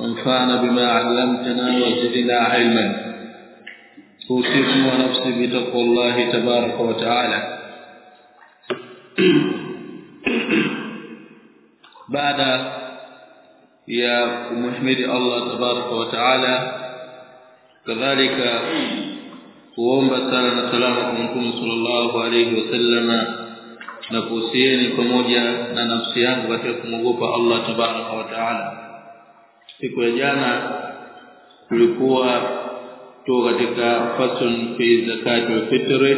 وانفعنا بما علمتنا وزدنا علما. أوصيكم ونفسي بتقوى الله تبارك وتعالى. بعد يا محمد الله تبارك وتعالى كذلك قوم sala na salamu صلى الله عليه وسلم. na kuhusieni pamoja na nafsi yangu katika kumwogopa siku ya jana tulikuwa tu katika fasun fi zakati wa fitri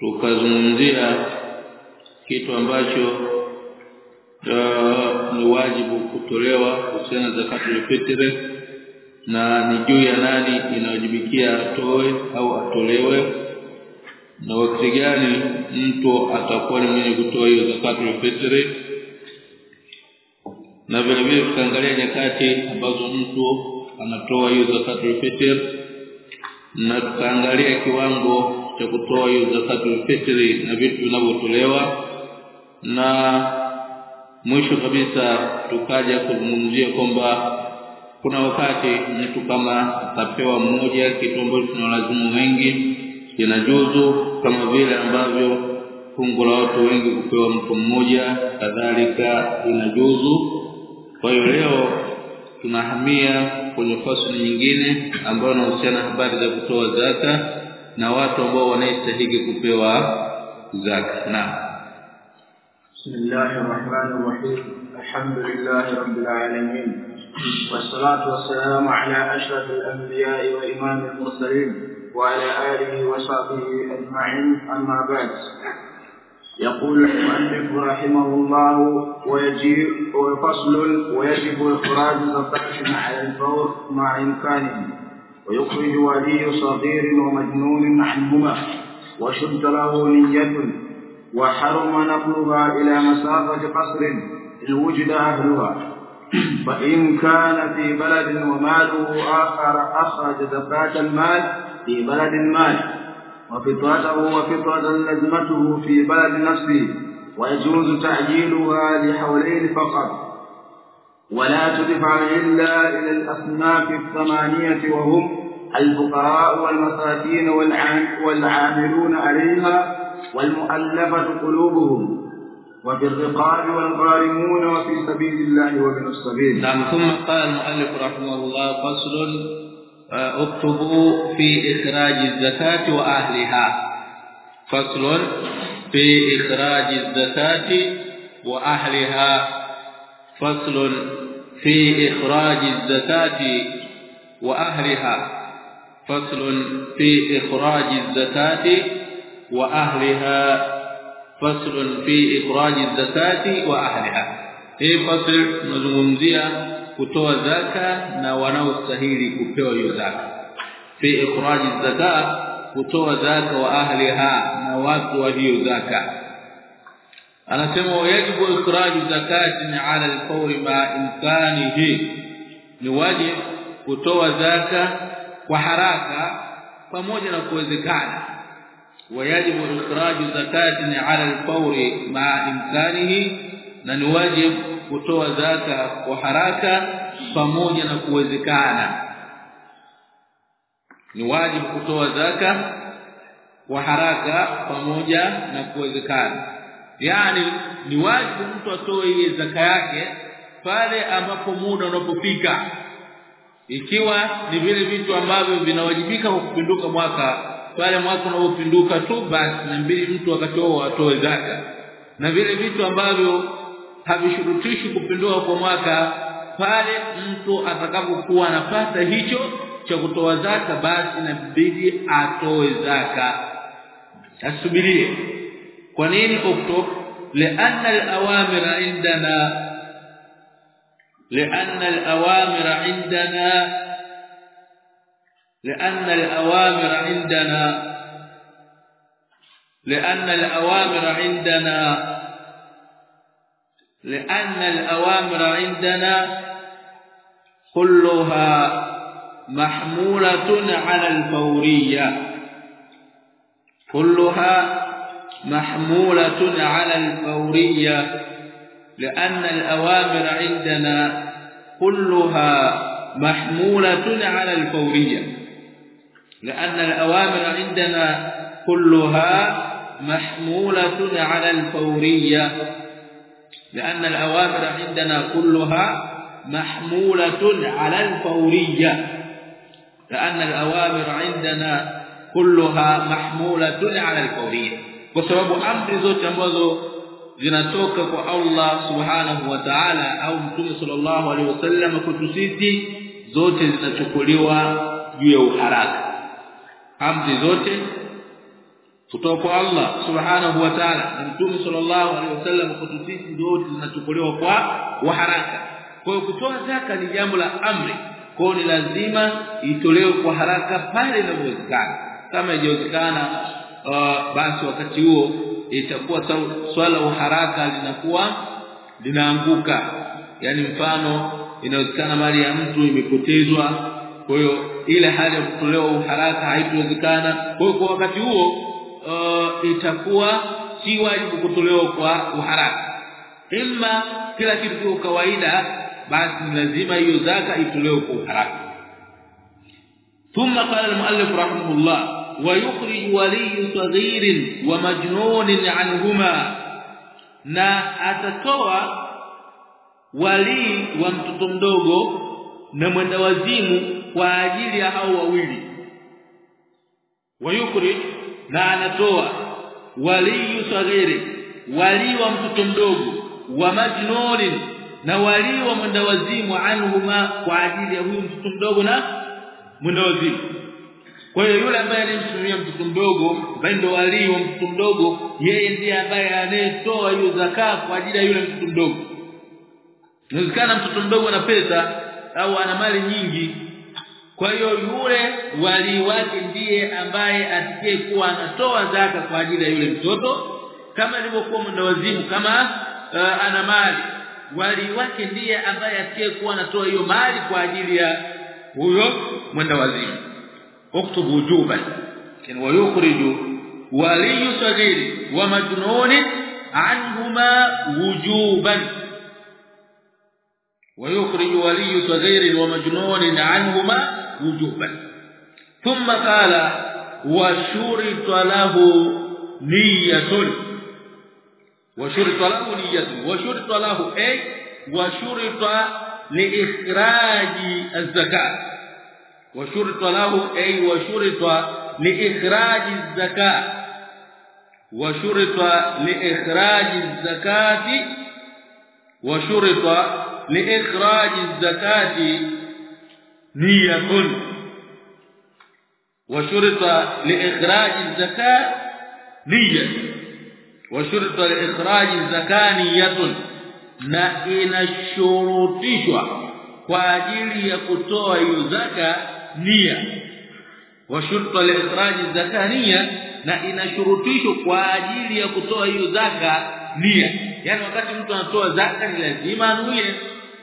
tukazungumzia kitu ambacho ni wajibu kutolewa kuhusiana zakati wa fitri na ni juu ya nani inawajibikia atoe au atolewe na wakati gani mtu atakuwa ni mwenye kutoa hiyo zakat ya fitri na vile vile tukaangalia nyakati ambazo mtu anatoa hiyo zakatu ya fitri na tukaangalia kiwango cha kutoa hiyo zakatu ya fitri na vitu vinavyotolewa na mwisho kabisa tukaja kuzungumzia kwamba kuna wakati mtu kama atapewa mmoja kitu ambacho tunalazimu wengi kinajuzu kama vile ambavyo fungu la watu wengi kupewa mtu mmoja kadhalika inajuzu kwa hiyo leo tunahamia kwenye fasili nyingine ambayo inahusiana habari za kutoa zaka na watu ambao wanastahili kupewa zaka na بسم الله الرحمن الرحيم الحمد لله رب العالمين والصلاة والسلام على أشرف الأنبياء وإمام المرسلين وعلى آله وصحبه أجمعين أما بعد يقول المؤلف رحمه الله ويجيب وفصل ويجب إخراج زكاة على الفور مع إمكانه. ويخرج ولي صغير ومجنون عنهما وشد له نية. وحرم نقلها إلى مسافة قصر إن وجد أهلها. فإن كان في بلد وماله آخر أخرج زكاة المال في بلد المال وفطرته وفطرة لزمته في بلد نفسه ويجوز تعجيلها لحولين فقط. ولا تدفع إلا إلى الأصناف الثمانية وهم الفقراء والمساكين والعاملون عليها والمؤلفة قلوبهم وفي الرقاب والغارمون وفي سبيل الله وابن السبيل. نعم ثم قال المؤلف رحمه الله فصل اكتبوا في إخراج الزكاة وأهلها. فصل في إخراج الزكاة وأهلها. فصل في إخراج الزكاة وأهلها. فصل في إخراج الزكاة وأهلها. فصل في إخراج الزكاة وأهلها. hii fasl tunazungumzia kutoa zaka na wanaostahili kupewa hiyo zaka. Fi ikhraji zaka kutoa zaka wa ahliha na watu wa hiyo zaka. Anasema wajibu zakati ni ala alfawri ma insanihi. Ni wajibu kutoa zaka kwa haraka pamoja na kuwezekana. Wajibu ikhraju zakatin ala alfawri ma imkanihi na ni wajibu kutoa zaka kwa haraka pamoja na kuwezekana. Ni wajibu kutoa zaka kwa haraka pamoja na kuwezekana. Yani ni wajibu mtu atoe ile zaka yake pale ambapo muda unapofika. Ikiwa ni vile vitu ambavyo vinawajibika kwa kupinduka mwaka pale mwaka unapopinduka tu basi na mbili mtu akatoa atoe zaka. Na vile vitu ambavyo havishurutishi kupinduka kwa mwaka pale mtu atakapokuwa anapata hicho cha kutoa zaka basi inabidi atoe zaka asubirie kwa nini oktob لان الاوامر عندنا لان الاوامر عندنا لأن الأوامر عندنا لأن الأوامر عندنا لأن الأوامر عندنا كلها محمولة على الفورية كلها محمولة على الفورية لأن الأوامر عندنا كلها محمولة على الفورية. لأن الأوامر عندنا كلها محمولة على الفورية. لأن الأوامر عندنا كلها محمولة على الفورية لأن الأوامر عندنا كلها محمولة على الفورية بسبب أمر zote ambazo zinatoka kwa Allah subhanahu wa ta'ala au mtume sallallahu alaihi wasallam kwetu sisi zote zinachukuliwa juu ya uharaka amri zote kutoka kwa Allah subhanahu wa ta'ala. Na mtume sallallahu alaihi wasallam kwetu sisi zote zinachukuliwa kwa haraka. Kwa hiyo kutoa zaka ni jambo la amri. Kwa ni lazima itolewe kwa haraka pale inapowezekana kama ijawezekana uh, basi wakati huo itakuwa swala uharaka linakuwa linaanguka. Yani mfano inawezekana mali ya mtu imepotezwa. Kwa hiyo ile hali ya kutolewa uharaka haitowezekana kwa hiyo kwa wakati huo uh, itakuwa si wajibu kutolewa kwa uharaka. Imma kila kitu kwa kawaida basi lazima hiyo zaka itolewe kwa uharaka. Thumma qala almuallif rahimahullah wa yukhrij waliy saghir wa majnun anhuma na atatoa wali wa mtoto mdogo na mwendawazimu kwa ajili ya hao wawili. Wayukhrij na anatoa wali saghiri wali wa mtoto mdogo wa majnun na wali wa mwenda wazimu anhuma kwa ajili ya huyu mtoto mdogo na mwenda wazimu. Kwa hiyo yule ambaye alimsimamia mtoto mdogo ambaye ndo wali wa mtoto mdogo yeye ndiye ambaye anayetoa hiyo zaka kwa ajili ya yule mtoto mdogo. Inawezekana mtoto mdogo ana pesa au ana mali nyingi kwa hiyo yule wali wake ndiye ambaye atikie kuwa anatoa zaka kwa ajili ya yule mtoto kama ilivyokuwa mwendawazimu kama uh, ana mali wali wake ndiye ambaye atikie kuwa anatoa hiyo mali kwa ajili ya huyo mwendawazimu اكتب وجوبا كان ويخرج ولي صغير ومجنون عنهما وجوبا ويخرج ولي صغير ومجنون عنهما وجوبا ثم قال وشرط له نية. وشرط له نية. وشرط له اي وشرط لإخراج الزكاة. وشرط له أي وشرط لإخراج الزكاة. وشرط لإخراج الزكاة. وشرط لإخراج الزكاة. نية وشرط لإخراج الزكاة نية وشرط لإخراج الزكاة نية na inashurutishwa kwa ajili ya kutoa hiyo zaka nia wa shurta liikhraji zakania na inashurutishwa kwa ajili ya kutoa hiyo zaka nia yani wakati mtu anatoa zaka ni lazima anuie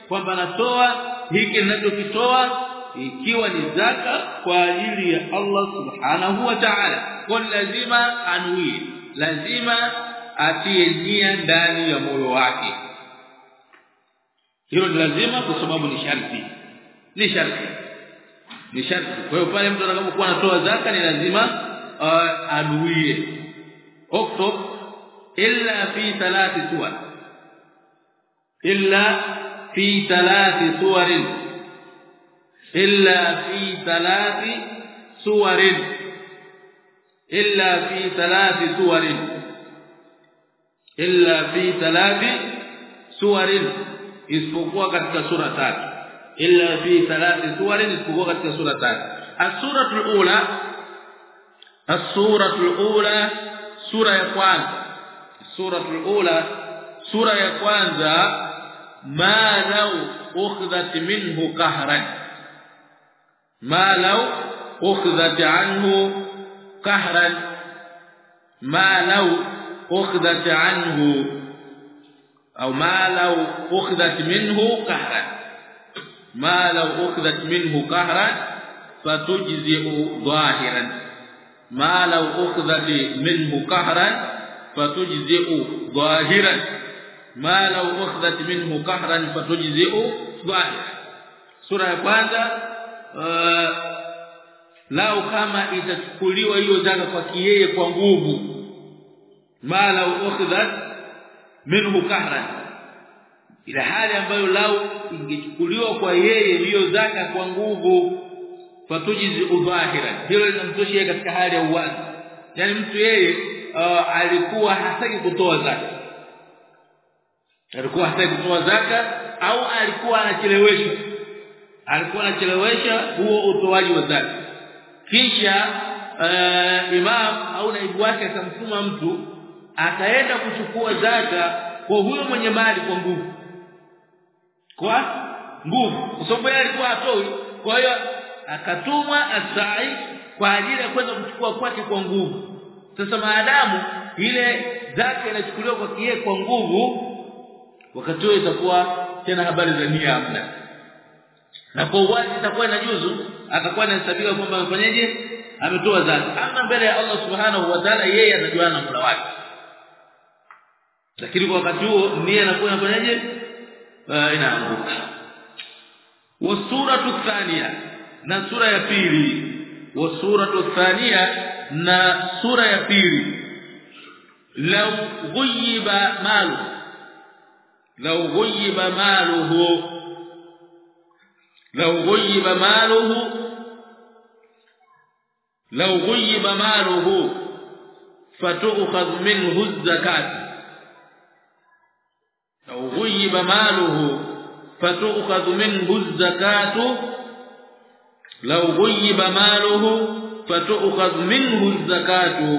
kwamba anatoa hiki ninachokitoa ikiwa ni zaka kwa ajili ya Allah subhanahu wa ta'ala. Kwa lazima anuie lazima atie nia ndani ya moyo wake. Hilo lazima kwa sababu ni sharti. Ni sharti. Ni sharti. Kwa hiyo pale mtu atakapokuwa anatoa zaka ni lazima uh, anuie. Oktub illa fi thalathi suwar. Illa fi thalathi suwar illa fi thalathi suwar illa fi thalathi suwar illa fi thalathi suwar isipokuwa katika sura tatu illa fi thalathi suwarin isipokuwa katika sura tatu as-suratul ula as-suratul ula sura ya kwanza suratul ula sura ya kwanza ma law ukhidhat minhu qahran ma law ukhidhat anhu qahran ma law ukhidhat anhu au ma law ukhidhat minhu qahran ma law ukhidhat minhu qahran fatujzi'u dhahiran ma law ukhidhat minhu qahran fatujzi'u dhahiran ma law ukhidhat minhu qahran fatujzi'u dhahiran sura ya kwanza uh, lao kama itachukuliwa hiyo zaka kwa kiyeye kwa nguvu. Mala ukhidhat minhu kahran. Ila hali ambayo lao ingechukuliwa kwa yeye hiyo zaka kwa nguvu fatujizi udhahira hilo linamtoshia katika hali ya uwazi. Yani mtu yeye uh, alikuwa hataki kutoa zaka. Alikuwa hataki kutoa zaka au alikuwa anacheleweshwa alikuwa anachelewesha huo utoaji wa zaka. Kisha uh, imam au naibu wake akamtuma mtu akaenda kuchukua zaka kwa huyo mwenye mali kwa nguvu. Kwa nguvu. Kwa sababu yeye alikuwa atoi kwa hiyo akatumwa asai kwa ajili ya kwenda kuchukua kwake kwa nguvu. Sasa maadamu ile zaka inachukuliwa kwa kie kwa nguvu wakati huo itakuwa tena habari za nia. hamna na kwa uwazi itakuwa inajuzu atakuwa anahesabika kwamba amefanyaje? Ametoa zaka. Ama mbele ya Allah subhanahu wa ta'ala yeye anajuana na Mola wake. Lakini kwa wakati huo nia inakuwa inafanyaje uh, inaanguka. Wasuratu thania na sura ya pili. Wasuratu thania na sura ya pili. Law ghuyiba malu law ghuyiba maluhu لو غيب ماله لو غيب ماله فتؤخذ منه الزكاة. لو غيب ماله فتؤخذ منه الزكاة. لو غيب ماله فتؤخذ منه الزكاة.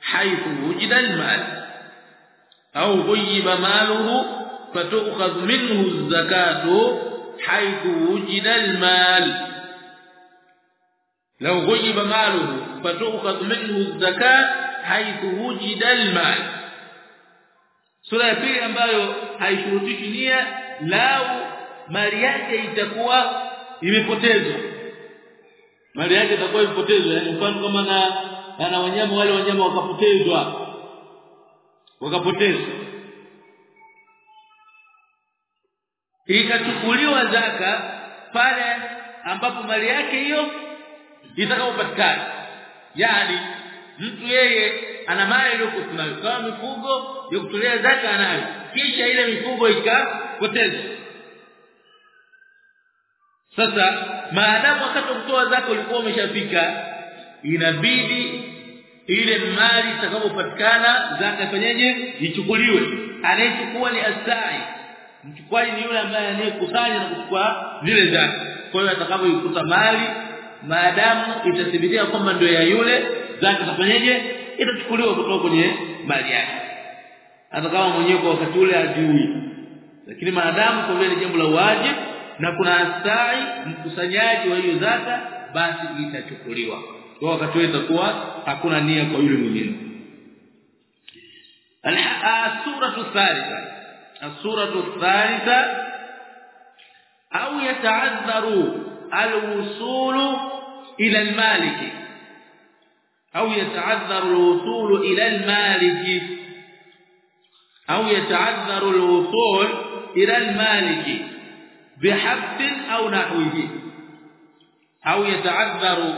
حيث وجد المال. أو غيب ماله فتؤخذ منه الزكاة. حيث وجد المال لو غيب ماله فتؤخذ منه الزكاة حيث وجد المال sura ya pili ambayo haishurutishi nia lau mali yake itakuwa imepotezwa mali yake itakuwa imepotezwa yani mfano kama na ana wanyama wale wanyama wakapotezwa wakapotezwa Ikachukuliwa zaka pale ambapo mali yake hiyo itakapopatikana. Yani mtu yeye ana mali iliyokusunayo kama mifugo ya kutolea zaka anayo. Kisha ile mifugo ikapotezwa. Sasa maadamu wakati wa kutoa zaka ulikuwa umeshafika inabidi ile mali itakapopatikana zaka ifanyeje? Ichukuliwe. Anayechukua ni asai mchukwaji ni yule ambaye anayekusanya na kuchukua zile zake. Kwa hiyo atakapoikuta mali maadamu itathibitika kwamba ndio ya yule zake tafanyeje itachukuliwa kutoka kwenye mali yake. Hata kama mwenyewe kwa wakati ule ajui lakini maadamu kwa vile ni jambo la wajibu na kuna asai mkusanyaji wa hiyo zaka basi itachukuliwa. Kwa wakati ule itakuwa hakuna nia kwa yule mwenyewe الحقيقه سوره الثالثه السورة الثالثة أو يتعذر الوصول إلى المالك. أو يتعذر الوصول إلى المالك. أو يتعذر الوصول إلى المالك بحبس أو نحوه. أو يتعذر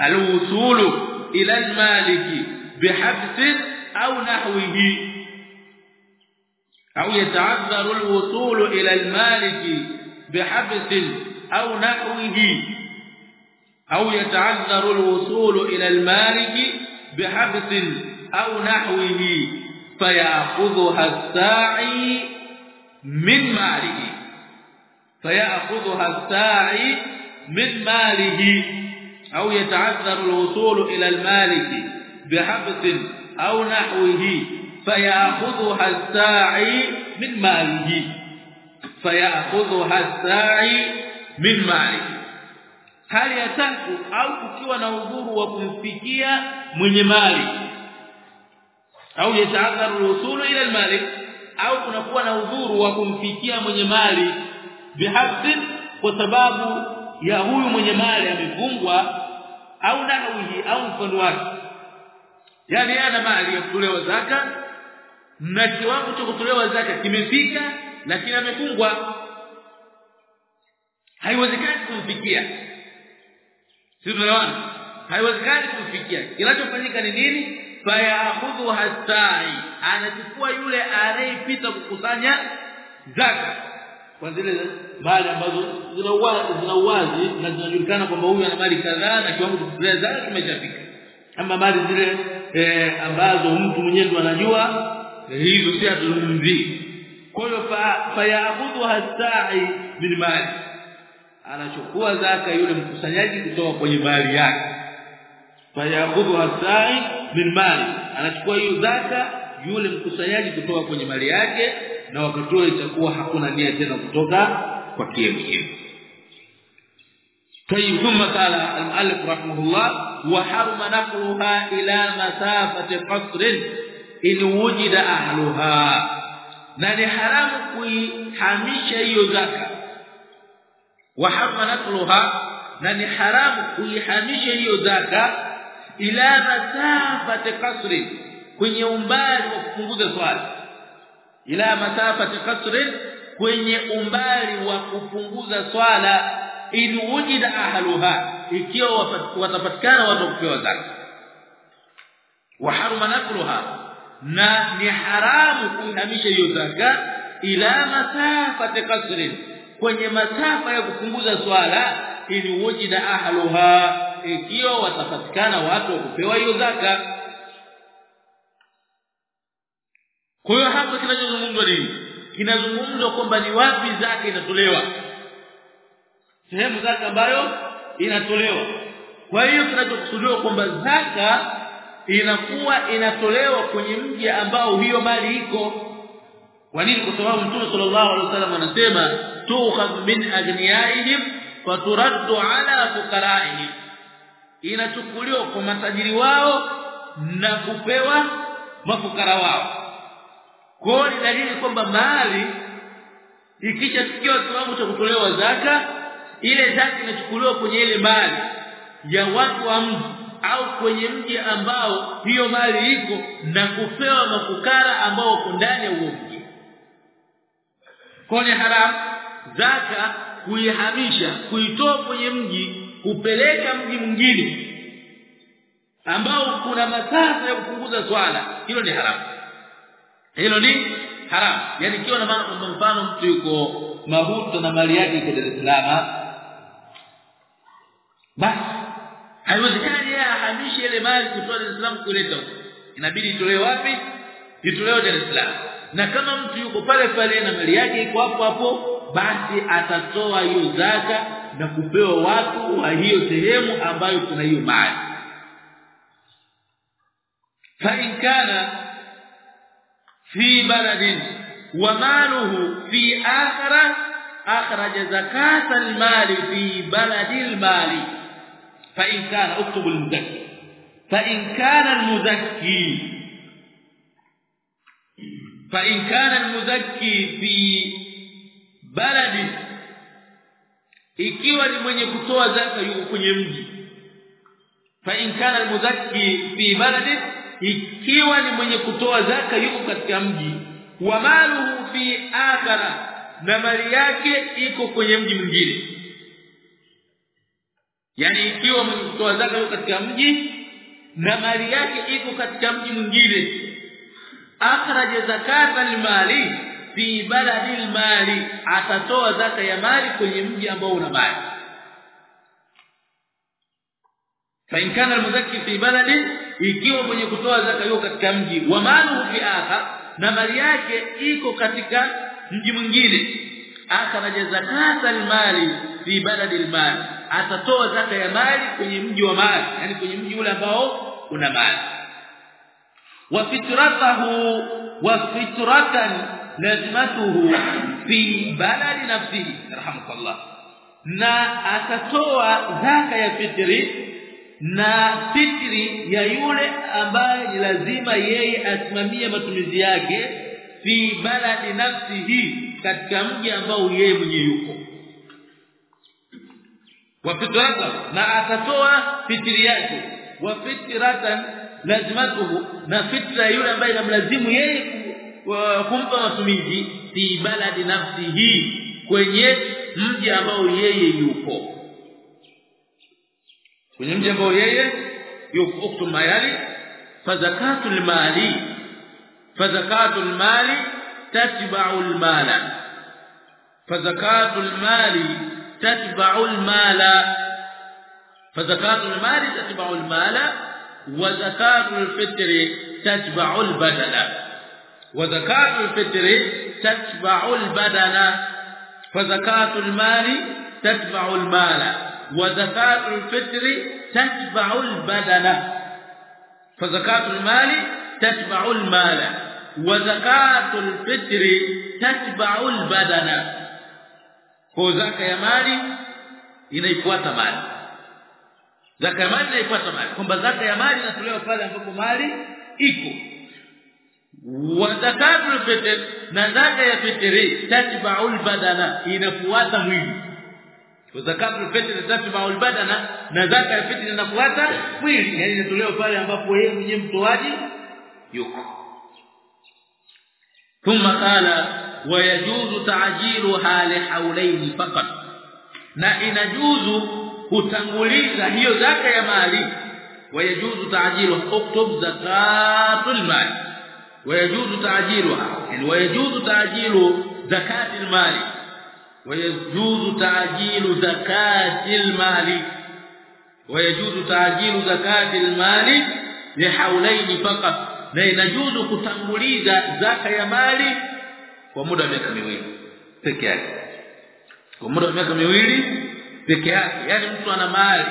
الوصول إلى المالك بحبس أو نحوه. أو يتعذر الوصول إلى المالك بحبس أو نحوه أو يتعذر الوصول إلى المالك بحبس أو نحوه فيأخذها الساعي من ماله فيأخذها الساعي من ماله أو يتعذر الوصول إلى المالك بحبس أو نحوه. فياخذها الساعي من ماله فياخذها الساعي من ماله hali ya tatu au kukiwa na udhuru wa kumfikia mwenye mali au yataadharu usulu ila almalik au kunakuwa na udhuru wa kumfikia mwenye mali bihabsin kwa sababu ya huyu mwenye mali amefungwa au nahwihi au mfano wake yani ana mali ya kutolewa zaka na kiwango cha kutolewa zaka kimefika lakini amefungwa. Haiwezekani kumfikia. Sisi tunaona haiwezekani kumfikia. Kinachofanyika ni nini? Fayakhudhu hasai. Anachukua yule anayepita kukusanya zaka. Kwa zile mali ambazo zina uwazi na zinajulikana kwamba huyu ana mali kadhaa na kiwango cha kutolewa zaka kimeshafika. Ama mali zile eh, ambazo mtu mwenyewe ndo anajua hizo si atuzungumzii kwa hiyo fayakhudhu hasai min mali anachukua zaka yule mkusanyaji kutoka kwenye mali yake fayakhudhu hasai min mali anachukua hiyo zaka yule mkusanyaji kutoka kwenye mali yake na wakati huo itakuwa hakuna nia tena kutoka kwa kie mwenyewe طيب ثم قال المؤلف رحمه الله وحرم نقلها الى مسافه قصر in wujida ahluha. Na ni haramu kuihamisha hiyo zaka. Wa hamalatluha na ni haramu kuihamisha hiyo zaka ila masafati qasri kwenye umbali wa kupunguza swali. Ila masafati qasri kwenye umbali wa kupunguza swala in wujida ahluha ikiwa watapatikana watu kupewa zaka. Wa haruma nakluha na ni haramu kuihamisha hiyo zaka ila masafa kasrin kwenye masafa ya kupunguza swala ili wujida ahluha ikiwa watapatikana watu wa kupewa hiyo zaka. Kwa hiyo hapo kinachozungumzwa nini kinazungumzwa kwamba ni wapi zaka inatolewa. Sehemu zaka ambayo inatolewa. Kwa hiyo kinachokusudiwa kwamba zaka inakuwa inatolewa kwenye mji ambao hiyo mali iko. Kwa nini? Kwa sababu mtume sallallahu alaihi wasallam anasema tukhadh min aghniyaihim faturaddu ala fuqaraihim. Inachukuliwa kwa matajiri wao na kupewa mafukara wao. Kwa ni dalili kwamba mali ikishafikia kiwango cha kutolewa zaka ile zaka inachukuliwa kwenye ile mali ya watu wa mji au kwenye mji ambao hiyo mali iko na kupewa mafukara ambao wako ndani ya huo mji. Kwa haram? Zaka kuihamisha kuitoa kwenye mji kupeleka mji mwingine ambao kuna masafa ya kupunguza swala. Hilo ni haramu hilo ni haramu yani kiwa na mfano mtu yuko mahuto na mali yake iko Dar es Salaam basi haiwezekani yeye ahamishe ile mali kutoa Dar es Salaam kuleta huko inabidi itolewe wapi? Itolewe Dar es Salaam. Na kama mtu yuko pale pale na mali yake iko hapo hapo basi atatoa hiyo zaka na kupewa watu wa hiyo sehemu ambayo kuna hiyo mali. Fa in kana fi baladin wa maluhu fi akhara akhraja zakata almali fi baladi almali fa كان اكتب المزكي. فان كان المزكي فان كان المزكي في بلد ikiwa ni mwenye kutoa zaka yuko kwenye mji. fa in kana almuzakki fi baladi ikiwa ni mwenye kutoa zaka yuko katika mji. wa maluhu fi akhara na mali yake iko kwenye mji mwingine yani ikiwa kutoa zaka yuko katika mji na mali yake iko katika mji mwingine. Akhraja zakata almali fi baladi almali atatoa zaka ya mali kwenye mji ambao una mali. In kana almuzakki fi baladi ikiwa mwenye kutoa zaka yuko katika mji. Wa maluhu fi akhar na mali yake iko katika mji mwingine akhraja zakata almali fi baladi almali atatoa zaka ya mali kwenye mji wa mali yani kwenye mji ule ambao una mali wa fitratahu wa fitratan lazimatuhu fi baladi nafsihi rahmatullah na atatoa zaka ya fitri na fitri ya yule ambaye ni lazima yeye asimamie matumizi yake fi baladi nafsihi katika mji ambao yeye mwenye yuko. Wa fitrata na atatoa fitri yake. Wa fitratan lazimatuhu na fitra yule ambaye inamlazimu yeye kumpa matumizi fi baladi nafsihi kwenye mji ambao yeye yuko. Kwenye mji ambao yeye yuko uktu mayali fazakatul mali fazakatul mali تتبع المال. فزكاة المال تتبع المال. فزكاة المال تتبع المال وزكاة الفطر تتبع البدن. وزكاة الفطر تتبع البدن. فزكاة المال تتبع المال وزكاة الفطر تتبع البدن. فزكاة المال تتبع المال. wa zakatul fitri tatba'u albadana. Kwa zaka ya mali inaifuata mali. Zaka ya mali inaifuata mali. Kwamba zaka ya mali inatolewa pale ambapo mali iko. Wa zakatul fitr na zaka ya fitri tatba'u albadana inafuata mwili. Wa zakatul fitr tatba'u albadana na zaka ya fitri inafuata mwili. Yani inatolewa pale ambapo yeye mwenyewe mtoaji yuko. ثم قال ويجوز تعجيلها لحولين فقط. Na inajuzu kutanguliza hiyo zaka ya mali. wayajuzu ta'jilu uktub zakatul mali ويجوز تعجيلها. يعني ويجوز تعجيل زكاة المال. ويجوز تعجيل زكاة المال. ويجوز تعجيل زكاة المال لحولين فقط. Na inajuzu kutanguliza zaka ya mali kwa muda wa miaka miwili peke yake. Kwa muda wa miaka miwili peke yake. Yani mtu ana mali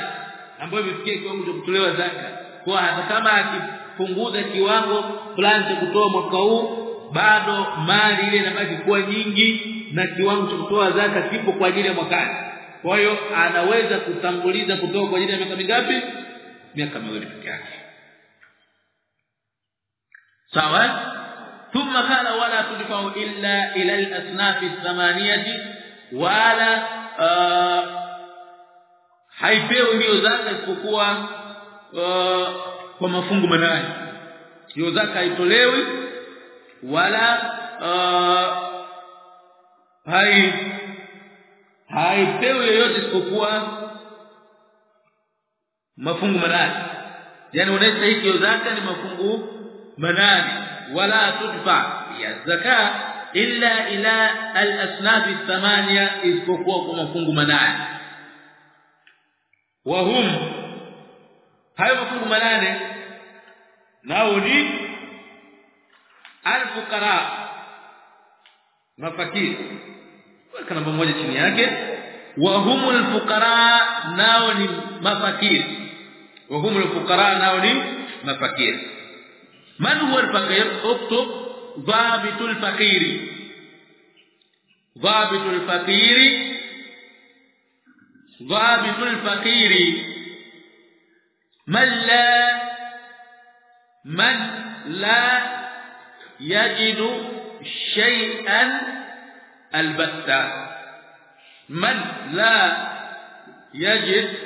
ambayo imefikia kiwango cha kutolewa zaka kwa hata kama akipunguza kiwango fulani cha kutoa mwaka huu bado mali ile inabaki kuwa nyingi na kiwango cha kutoa zaka kipo kwa ajili ya mwakani. Kwa hiyo anaweza kutanguliza kutoa kwa ajili ya miaka mingapi? Miaka miwili peke yake sawa ثم قال ولا تدفع الا الى الاصناف الثمانيه ولا haipewi hiyo zaka isipokuwa kwa mafungu manane hiyo zaka haitolewi wala hai haipewi yoyote isipokuwa mafungu manane yani unastahili hiyo zaka ni mafungu manane wala tudfa ya zaka illa ila al-asnaf ath-thamaniya isipokuwa kwa mafungu manane. Wa hum hayo mafungu manane nao ni al-fuqara mafakiri. Weka namba moja chini yake. Wa humul fuqara nao ni mafakiri. Wa humul fuqara nao ni mafakiri من هو الفقير؟ اكتب ضابط الفقير. ضابط الفقير. ضابط الفقير. من لا من لا يجد شيئا البتة. من لا يجد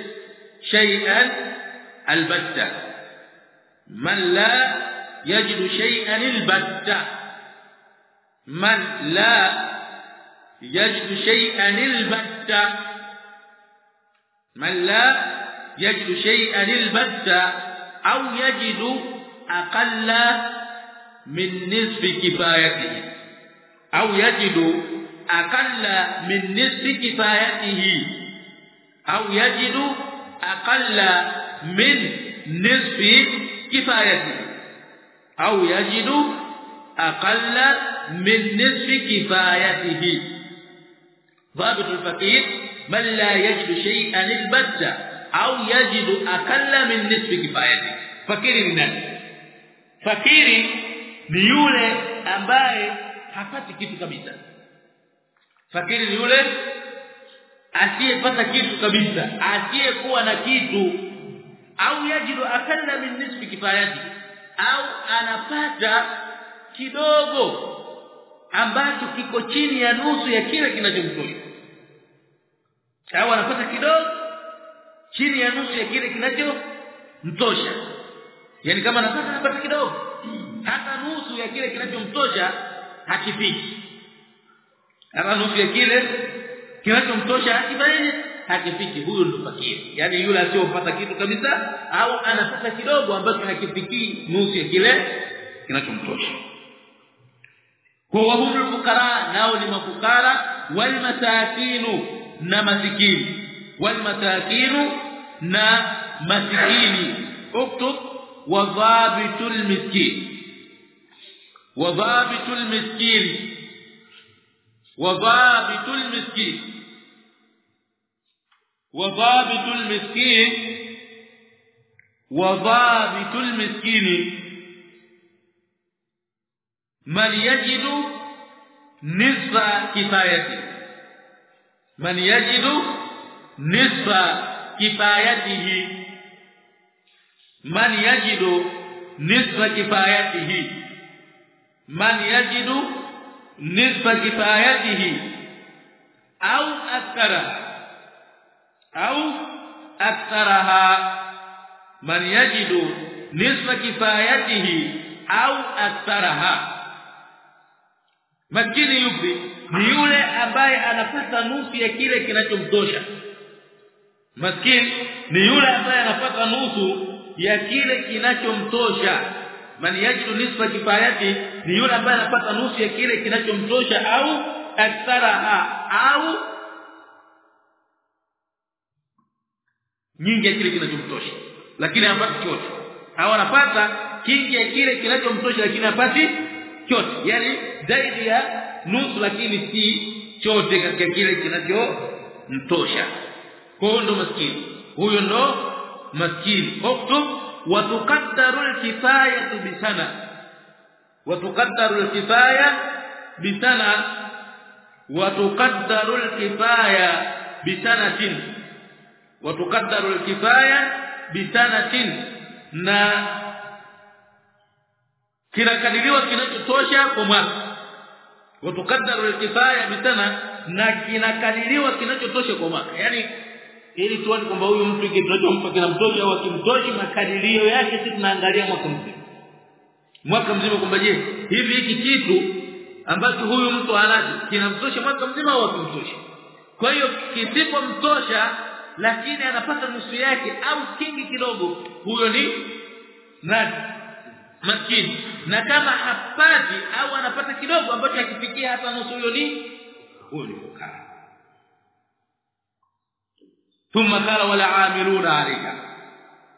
شيئا البتة. من لا يجد شيئا البتة. من لا يجد شيئا البتة. من لا يجد شيئا البتة أو يجد أقل من نصف كفايته. أو يجد أقل من نصف كفايته. أو يجد أقل من نصف كفايته. أو يجد أقل من نصف كفايته ضابط الفقير من لا يجد شيئا البتة أو يجد أقل من نصف كفايته فقير الناس فقير ni yule ambaye hapati kitu kabisa fakiri ni yule asiyepata kitu kabisa asiyekuwa na kitu au yajidu akalla min nisfi kifayati au anapata kidogo ambacho kiko chini ya nusu ya kile kinachomtosha au anapata kidogo chini ya nusu ya kile kinachomtosha. Yani kama anapata anapata kidogo. Hata nusu ya kile kinachomtosha hakifiki hata nusu ya kile kinachomtosha hakifiki hakifiki huyu ndo fakiri. Yani yule asiyopata kitu kabisa au anapata kidogo ambacho hakifiki nusu ya kile kinachomtosha. Kwa wahumul fukara nao ni mafukara wal masakinu na masikini. Wal masakinu na masikini. Uktub wadhabitul miskin. Wadhabitul miskin. Wadhabitul miskin wadhabitul miskin wadhabitul miskini man yajidu nisfa kifayati man yajidu nisfa kifayatihi man yajidu nisfa kifayatihi man yajidu nisfa kifayatihi au akthara au aktharaha man yajidu nisfa kifayatihi au aktharaha makini yupi? Ni yule ambaye anapata nusu ya kile kinachomtosha. Maskini ni yule ambaye anapata nusu ya kile kinachomtosha. Man yajidu nisfa kifayati ni yule ambaye anapata nusu ya kile kinachomtosha au aktharaha au nyingi ya kile kinachomtosha lakini hapati chote au anapata kingi ya kile kinachomtosha lakini hapati chote yani zaidi ya nusu lakini si chote katika kile kinachomtosha kwa ndo maskini. Huyo ndo maskini. Uktub wa tuqaddaru al-kifaya bisana. Wa tuqaddaru al-kifaya bisana. Wa tuqaddaru al-kifaya bisanatin wa tuqaddaru al-kifaya bisanatin na kinakadiriwa kinachotosha kwa mwaka. Wa tuqaddaru al-kifaya bisana na kinakadiriwa kinachotosha kwa mwaka. Yani ili tuone kwamba huyu mtu kinachompa kinamtosha au kimtoshi makadirio yake sisi tunaangalia mwaka mzima. Mwaka mzima kwamba je hivi hiki kitu ambacho huyu mtu anacho kinamtosha mwaka mzima au kimtoshi kwa hiyo kisipomtosha lakini anapata nusu yake au kingi kidogo. Huyo ni nani? Maskini. Na kama hapati au anapata kidogo ambacho akifikia hata nusu huyo ni huyo ni fukara thumma qala wala amiluna alayha.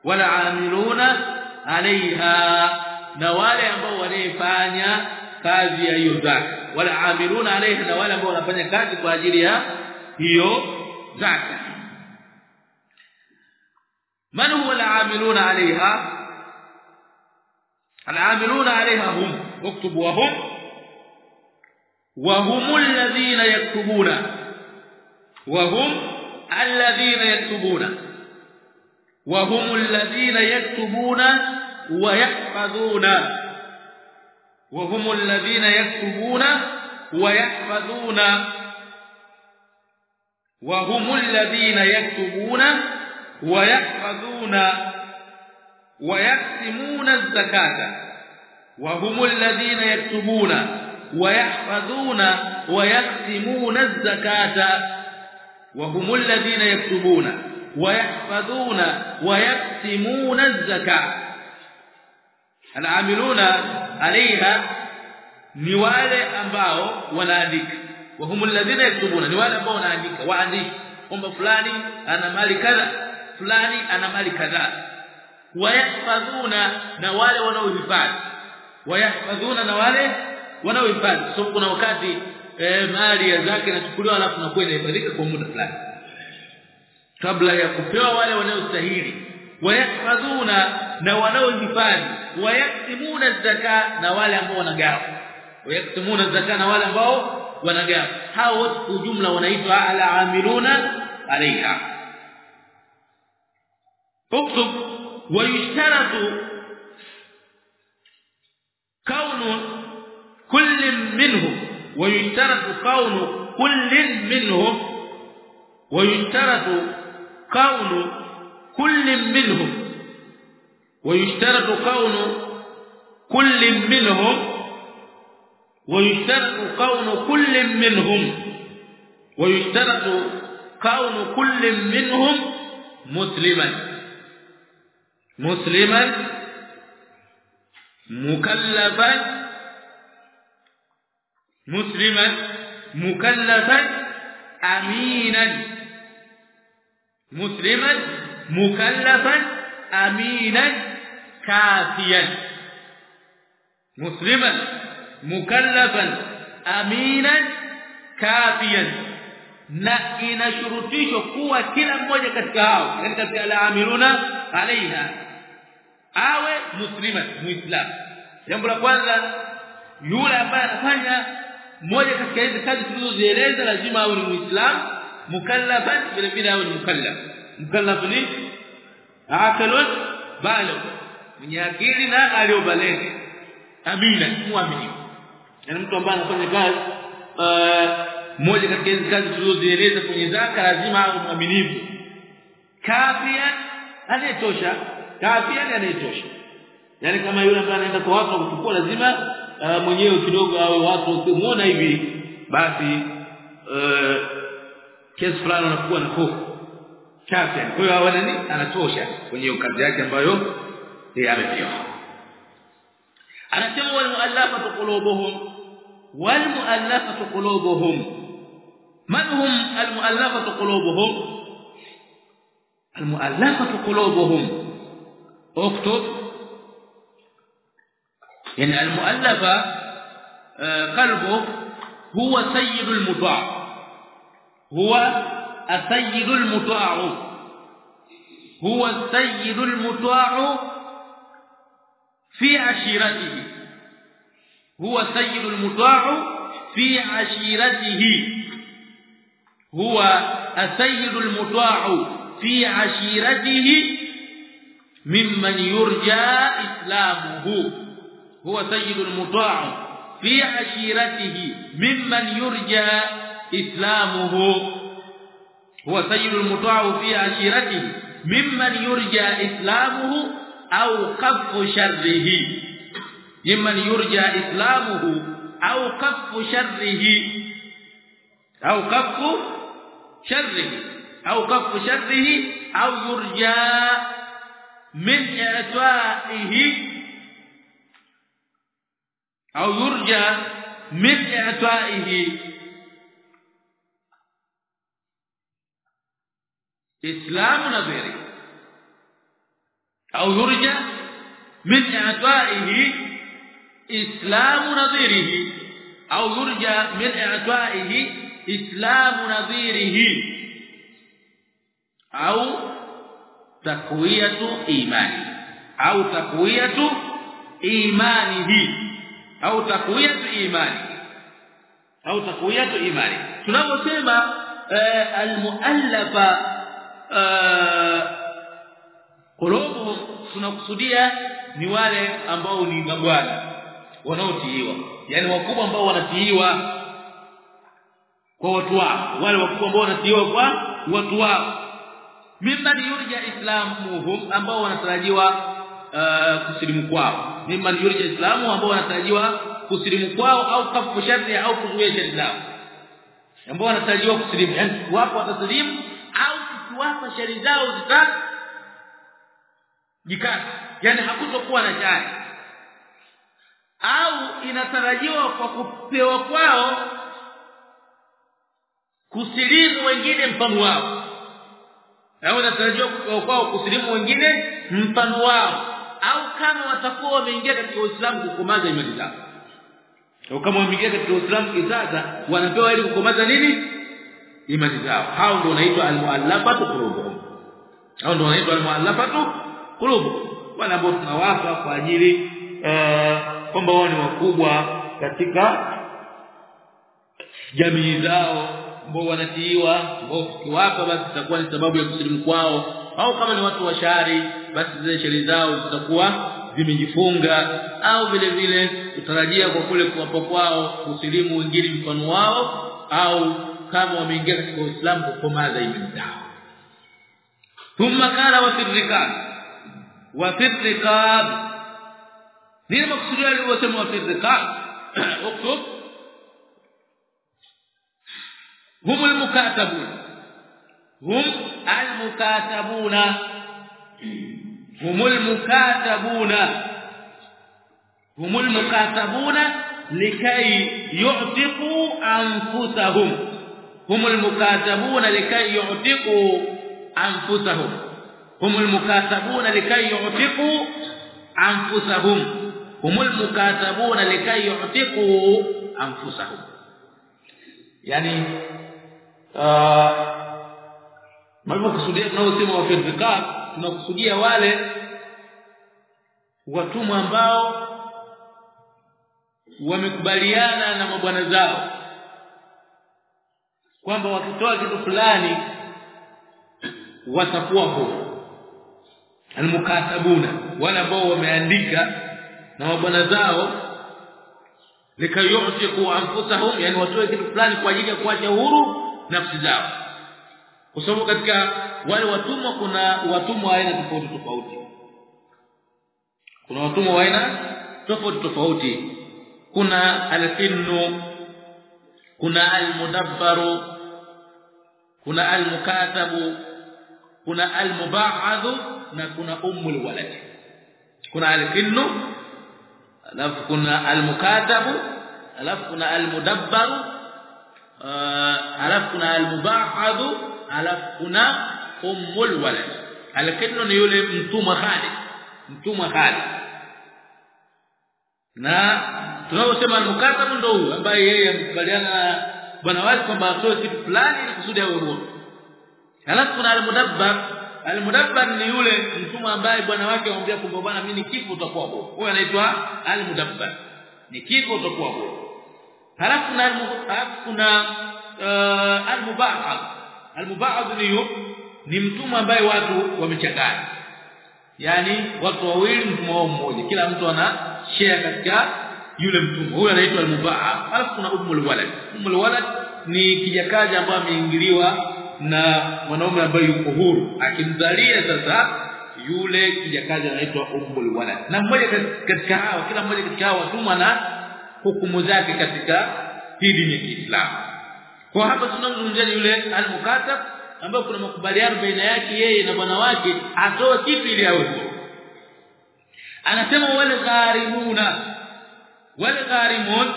Wala amiluna alaiha na wale ambao wanayefanya kazi ya hiyo zaka. Wala amiluna alaiha na wale ambao wanafanya kazi kwa ajili ya hiyo zaka. من هو العاملون عليها؟ العاملون عليها هم اكتب وهم. وهم الذين يكتبون. وهم الذين يكتبون. وهم الذين يكتبون ويحفظون. وهم الذين يكتبون ويحفظون. وهم الذين يكتبون ويحفظون ويقسمون الزكاة وهم الذين يكتبون ويحفظون ويقسمون الزكاة وهم الذين يكتبون ويحفظون ويقسمون الزكاة. العاملون عليها ni wale ambao wanaandika. Wahum alladhina yaktubuna ni wale ambao wanaandika. Waandishi. Kwamba fulani ana mali fulani ana mali kadhaa. Wayahfazuna na wale wanaohifadhi. Wayahfazuna na wale wanaohifadhi. So kuna wakati eh, mali ya zake inachukuliwa alafu na kwenda inahifadhika kwa muda fulani. Kabla ya kupewa wale wanaostahili. Wayahfazuna na wanaohifadhi. Wayaktimuna zaka na wale ambao wanagawa. Wayaktimuna zaka na wale ambao wanagawa. Hao wote kwa jumla wanaitwa ala amiluna alaiha اكتب ويشترط كون كل منهم ويشترط كون كل منهم ويشترط كون كل منهم ويشترط كون كل منهم ويشترط كون كل منهم ويشترط كون كل منهم مسلما مسلما مكلفا مسلما مكلفا أمينا مسلما مكلفا أمينا كافيا مسلما مكلفا أمينا كافيا. Na inashurutishwa kuwa kila mmoja katika hao katika al-amiluna alaiha awe musliman muislam. Jambo la kwanza yule ambaye anafanya moja katika hizi kazi tulizozieleza lazima awe ni muislamu mukallafan vile vile awe ni mukallaf. Mukallaf ni aqilun baligh mwenye akili na aliyobaleghe amina muamini. Yani mtu ambaye anafanya kazi moja katika hizi kazi tulizozieleza kwenye zaka lazima awe muaminifu kafia anayetosha kazi yani anaitosha yani kama yule ambaye anaenda kwa watu kuchukua lazima uh, mwenyewe kidogo awe watu ukimuona hivi basi uh, kesi fulani anakuwa na hofu. Kazi kwa hiyo hawa nani anatosha kwenye kazi yake ambayo yeye amepewa anasema wal muallafatu qulubuhum wal muallafatu qulubuhum. Man hum al muallafatu qulubuhum? Al muallafatu qulubuhum. أكتب. يعني المؤلفه قلبه هو سيد المطاع. هو السيد المطاع. هو السيد المطاع في عشيرته. هو سيد المطاع في عشيرته. هو السيد المطاع في عشيرته. ممن يرجى إسلامه. هو سيد المطاع. في عشيرته ممن يرجى إسلامه. هو سيد المطاع في عشيرته. ممن يرجى إسلامه أو كف شره. ممن يرجى إسلامه أو كف شره. أو كف شره. أو كف شره أو يرجى min i'ta'ihi au yurja min i'ta'ihi islamu nadhiri au yurja min i'ta'ihi islamu nadhirihi au yurja min i'ta'ihi islamu nadhirihi au takwiyatu imani. Au takwiyatu imanihi au takwiyatu imani. Au takwiyatu imani. Tunaposema almuallafa qulubuhum tunakusudia ni wale ambao ni mabwana wanaotiiwa. Yani wakubwa ambao wanatiiwa kwa watu wao. Wale wakubwa ambao wanatiiwa kwa watu wao mimman yurja islamuhum ambao wanatarajiwa uh, kusilimu kwao. Mimman yurja islamu ambao wanatarajiwa kusilimu kwao au kafu sharti au kuzuia shari zao ambao wanatarajiwa kusilimu. Yani wapo watasilimu au kuwapa shari zao zita jikata. Yani hakutokuwa na shari. Au inatarajiwa kwa kupewa kwao kusilimu wengine mpango wao au wanatarajiwa kwao kusilimu wengine mfano wao. Au kama watakuwa wameingia katika Uislamu kukomaza imani zao. Au kama wameingia katika Uislamu kizaza wanapewa ili kukomaza nini? Imani zao. Hao ndio wanaitwa almuallafatu qulubuhum. Hao ndio wanaitwa almuallafatu qulubuhum. Wale ambao tunawapa kwa ajili kwamba wao ni wakubwa katika jamii zao ambao wanatiiwa ambao ukiwapa basi itakuwa ni sababu ya kusilimu kwao. Au kama ni watu wa shari basi zile shari zao zitakuwa zimejifunga. Au vile vile kutarajia kwa kule kuwapa kwao kusilimu wengine mfano wao au kama wameingia katika Uislamu kukomaza imani zao thumma kana wa wa firriqab nini maksudi aliyosema wa firriqab هم المكاتبون. هم المكاتبون. هم المكاتبون. هم المكاتبون لكي يعتقوا أنفسهم. هم المكاتبون لكي يعتقوا أنفسهم. هم المكاتبون لكي يعتقوا أنفسهم. هم المكاتبون لكي يعتقوا أنفسهم. يعني آه mambo kusudia tunaosema wa firqat tunakusudia wale watumwa ambao wamekubaliana na mabwana zao kwamba wakitoa kitu fulani watakuwa huru. Almukatabuna wale ambao wameandika na mabwana zao likayu'tiqu anfusahum yani watoe kitu fulani kwa ajili ya kuacha huru nafsi zao kwa sababu katika wale watumwa kuna watumwa aina tofauti tofauti kuna watumwa wa aina tofauti tofauti kuna alfinnu kuna almudabbaru kuna almukatabu kuna almubaadhu na kuna ummul walad kuna alfinnu alafu kuna almukatabu alafu kuna almudabbaru alafu kuna almubaadhu alafu kuna ummul walad alkinnu ni yule mtumwa khali mtumwa khali na tunaosema almukatabu ndio huyu ambaye yeye amekubaliana bwana wake kwamba atoe kitu fulani kusudi awe huru alafu kuna almudabbar almudabbar ni yule mtumwa ambaye bwana wake anamwambia kwamba bwana mimi ni kifo utakuwa huru huyo anaitwa almudabbar nikifu utakuwa huru halafu kuna halafu kuna uh, almubaad. Almubaad ni ni mtumwa ambaye watu wamechanganya. Yani watu wawili mtumwa mmoja. Kila mtu ana share katika yule mtumwa huyo anaitwa almubaad. Halafu kuna ummul walad. Ummul walad ni kijakazi ambaye ameingiliwa na mwanaume ambaye yuko huru. Akimzalia sasa yule kijakazi anaitwa ummul walad. Na mmoja katika hao kila mmoja katika hao watumwa na hukumu zake katika dini ya Kiislamu kwa hapa tunamzungumzia yule al-mukatab ambaye kuna makubaliano baina yake yeye na bwana wake atoe kitu ili awe huru anasema wale gharimuna wale gharimun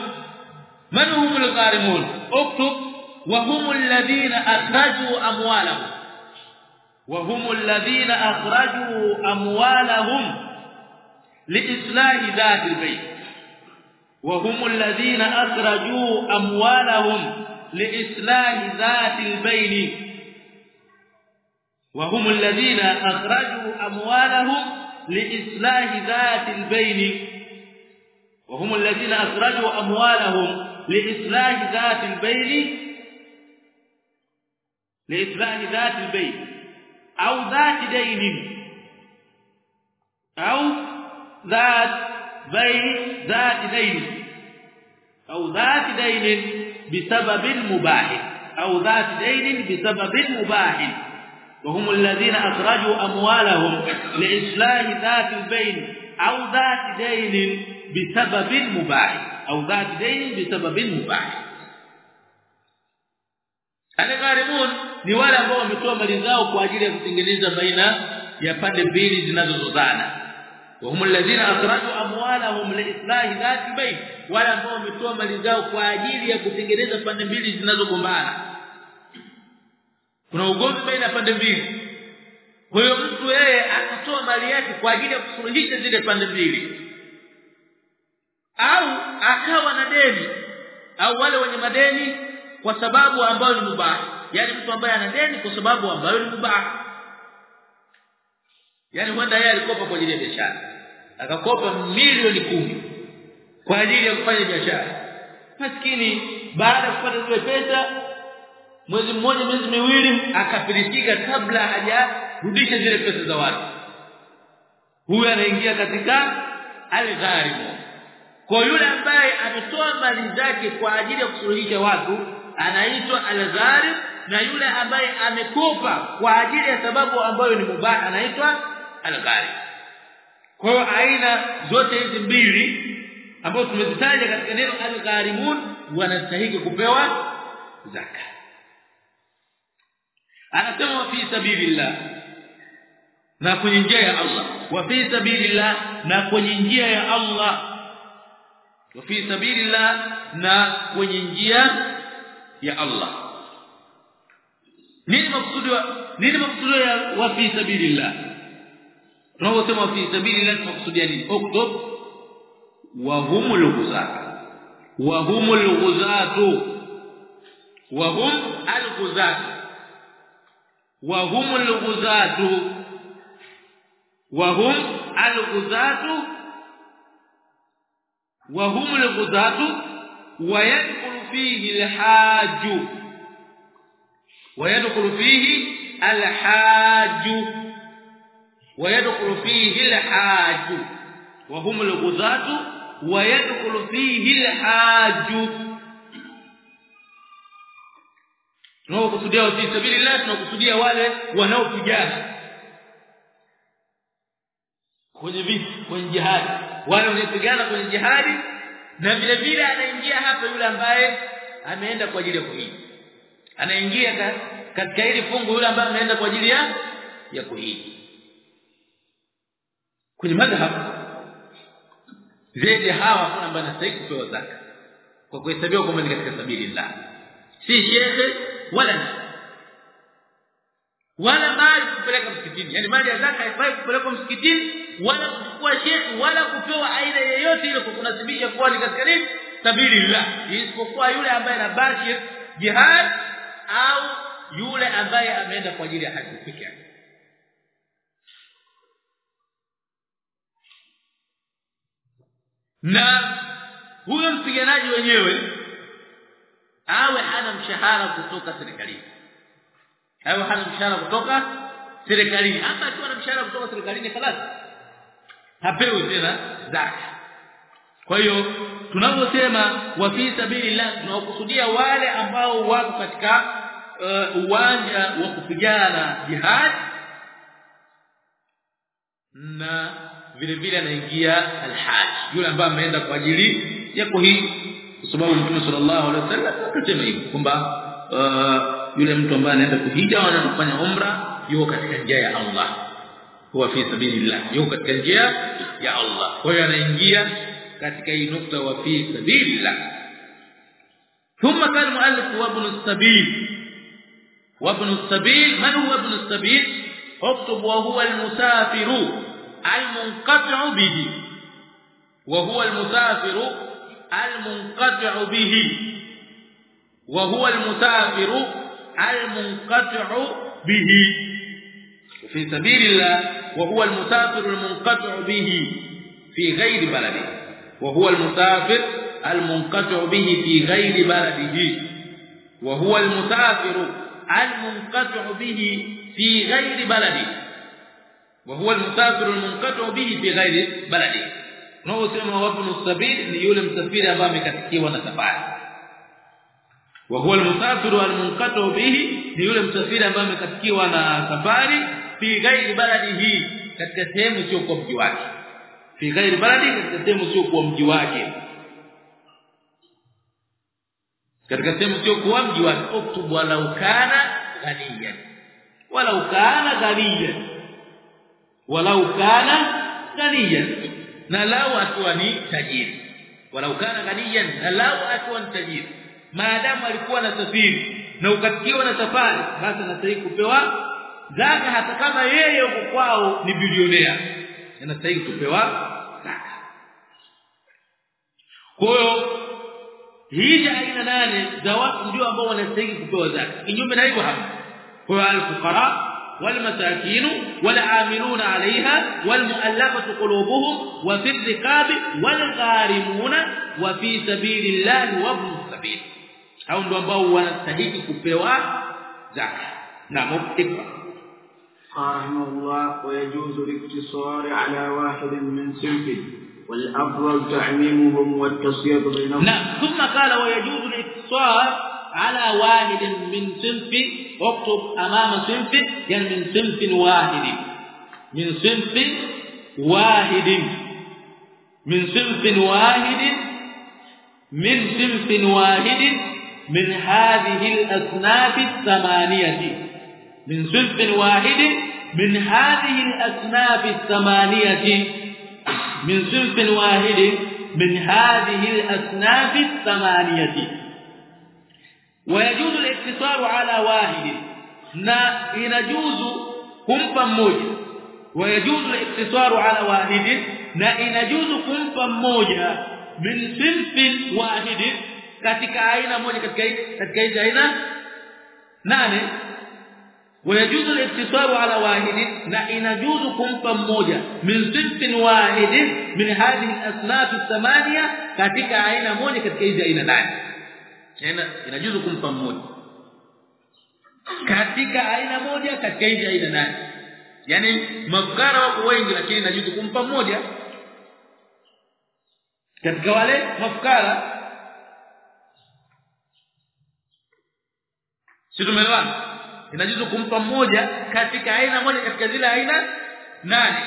man hum al-gharimun uktub wa hum alladhina akhraju amwalahum wa hum alladhina akhraju amwalahum liislahi dhati albayt وهم الذين أخرجوا أموالهم لإصلاح ذات البين. وهم الذين أخرجوا أموالهم لإصلاح ذات البين. وهم الذين أخرجوا أموالهم لإصلاح ذات البين. لإصلاح ذات البين. أو ذات دين أو ذات بين ذات دين أو ذات دين بسبب مباح أو ذات دين بسبب مباح وهم الذين أخرجوا أموالهم لإصلاح ذات البين أو ذات دين بسبب مباح أو ذات دين بسبب مباح Al-Gharimun ni wale ambao wametoa mali zao kwa ajili ya kutengeneza baina ya pande mbili zinazozozana وهم الذين اخرجوا اموالهم لاصلاح ذات البيت wale ambao wametoa mali zao kwa ajili ya kutengeneza pande mbili zinazogombana kuna ugomvi baina ya pande mbili kwa hiyo mtu yeye akatoa mali yake kwa ajili ya kusuluhisha zile pande mbili au akawa na deni au wale wenye madeni kwa sababu ambayo ni mubah yani mtu ambaye ana deni kwa sababu ambayo ni mubah yani huenda yeye alikopa kwa ajili ya biashara akakopa milioni kumi kwa ajili ya kufanya biashara. Maskini baada ya kupata zile pesa mwezi mmoja miezi miwili akafilisika kabla hajarudisha zile pesa za watu. Huyu anaingia katika al-gharimu kwa yule ambaye ametoa mali zake kwa ajili ya kusuluhisha watu anaitwa al-gharim na yule ambaye amekopa kwa ajili ya sababu ambayo ni mubaha anaitwa al-gharim kwa hiyo aina zote hizi mbili ambazo tumezitaja katika neno al-gharimun wanastahili kupewa zaka. Anasema fi sabilillah na kwenye njia ya Allah. Wa fi sabilillah na kwenye njia ya Allah. Wa fi sabilillah na kwenye njia ya Allah. Nini maksudi nini maksudi ya wa fi sabilillah tunaposema fi sabilillah tunakusudia nini oktob wa humul ghuzat wa humul ghuzatu. Wa hum al-ghuzat wa humul ghuzatu. Wa hum al-ghuzatu wa humul ghuzatu. Wa yadkhulu fihi al-hajj wa yadkhulu fihi al-hajj wa فيه الحاج. وهم الغزاة. ويدخل فيه الحاج. Tunaokusudia fi sabilillah tunakusudia wale wanaopigana. Kwenye vita kwenye jihad wale wanaopigana kwenye jihadi na vile vile anaingia hapa yule ambaye ameenda kwa ajili ya kuhiji. Anaingia katika hili fungu yule ambaye ameenda kwa ajili ya ya kuhiji kwenye madhhab zaidi hawa kuna ambaye anastahili kupewa zaka kwa kuhesabiwa kwamba ni katika sabilillah. Si shekhe wala wala mali kupeleka msikitini. Yani mali ya zaka haifai kupelekwa msikitini wala kuchukua shekhe wala kupewa aina yoyote ile kwa kunasibisha kuwa ni katika nini? Sabilillah. Isipokuwa yule ambaye anabaki jihad au yule ambaye ameenda kwa ajili ya haji pekee yake na huyo mpiganaji wenyewe awe hana mshahara kutoka serikalini. Awe hana mshahara kutoka serikalini. Ama akiwa na mshahara kutoka serikalini halali hapewi tena zaka. Kwa hiyo tunaposema wa fi sabilillah tunakusudia wale ambao wako katika uh, uwanja wa kupigana jihad na vile vile anaingia alhaj yule ambaye ameenda kwa ajili ya kuhiji kwa sababu Mtume sallallahu alaihi wasallam akasema hivyo kwamba uh, yule mtu ambaye anaenda kuhija au anafanya umra yuko katika njia ya Allah huwa fi sabilillah yuko katika njia ya Allah kwa hiyo anaingia katika hii nukta wa fi sabilillah ثم قال المؤلف وابن السبيل وابن السبيل من هو ابن السبيل اكتب وهو المسافر المنقطع به وهو المسافر المنقطع به وهو المسافر المنقطع به. في سبيل الله وهو المسافر المنقطع به في غير بلده وهو المسافر المنقطع به في غير بلده وهو المسافر المنقطع به في غير بلده. wa huwa al-musafir bihi fi ghairi baladi. Unaosema watu musafir ni yule msafiri ambaye amekatikiwa na safari. Wa huwa al-musafir bihi ni yule msafiri ambaye amekatikiwa na safari fi ghairi baladihi katika sehemu sio kwa mji wake. Fi ghairi baladi katika sehemu sio kwa mji wake. Katika sehemu sio kwa mji wake. Uktubu ukana wala ukana walau kana ghaniyan. Na lau akiwa ni tajiri walau kana ghaniyan na lau akiwa ni tajiri maadamu alikuwa na safiri na ukatikiwa na safari basi anastahili kupewa zaka hata kama yeye huko kwao ni bilionea. Anastahili kupewa zaka. Kwa hiyo hizi aina nane za watu ndio ambao wanastahili kupewa zaka. Kinyume na hivyo hapa kwa al-fuqara والمساكين والعاملون عليها والمؤلفة قلوبهم وفي الرقاب والغارمون وفي سبيل الله وابن السبيل. au ndio ambao wanastahili kupewa zaka na muktika قال رحمه الله ويجوز الاقتصار على واحد من صنف والأفضل تعميمهم والتصفية بينهم. نعم ثم قال ويجوز الاقتصار على واحد من صنف اكتب أمام صنف يعني من صنف واحد. من صنف واحد. من صنف واحد. من صنف واحد. من هذه الأصناف الثمانية. من صنف واحد. من هذه الأصناف الثمانية. من صنف واحد. من هذه الأصناف الثمانية. wayajuzu al-iktisaru ala wahid na inajuzu kumpa mmoja wayajuzu al-iktisaru ala wahid na inajuzu kumpa mmoja min sinfin wahid katika aina moja katika katika hizi aina nane wayajuzu al-iktisaru ala wahid na inajuzu kumpa mmoja min sinfin wahid min hadhihi al-asnaf ath-thamaniya katika aina moja katika hizi aina nane tena inajuzu kumpa mmoja. Katika aina moja katika hizi aina nane. Yani mafukara wako wengi lakini inajuzu kumpa mmoja. Katika wale mafukara si tumeelewana? Inajuzu kumpa mmoja katika aina moja katika zile aina nane.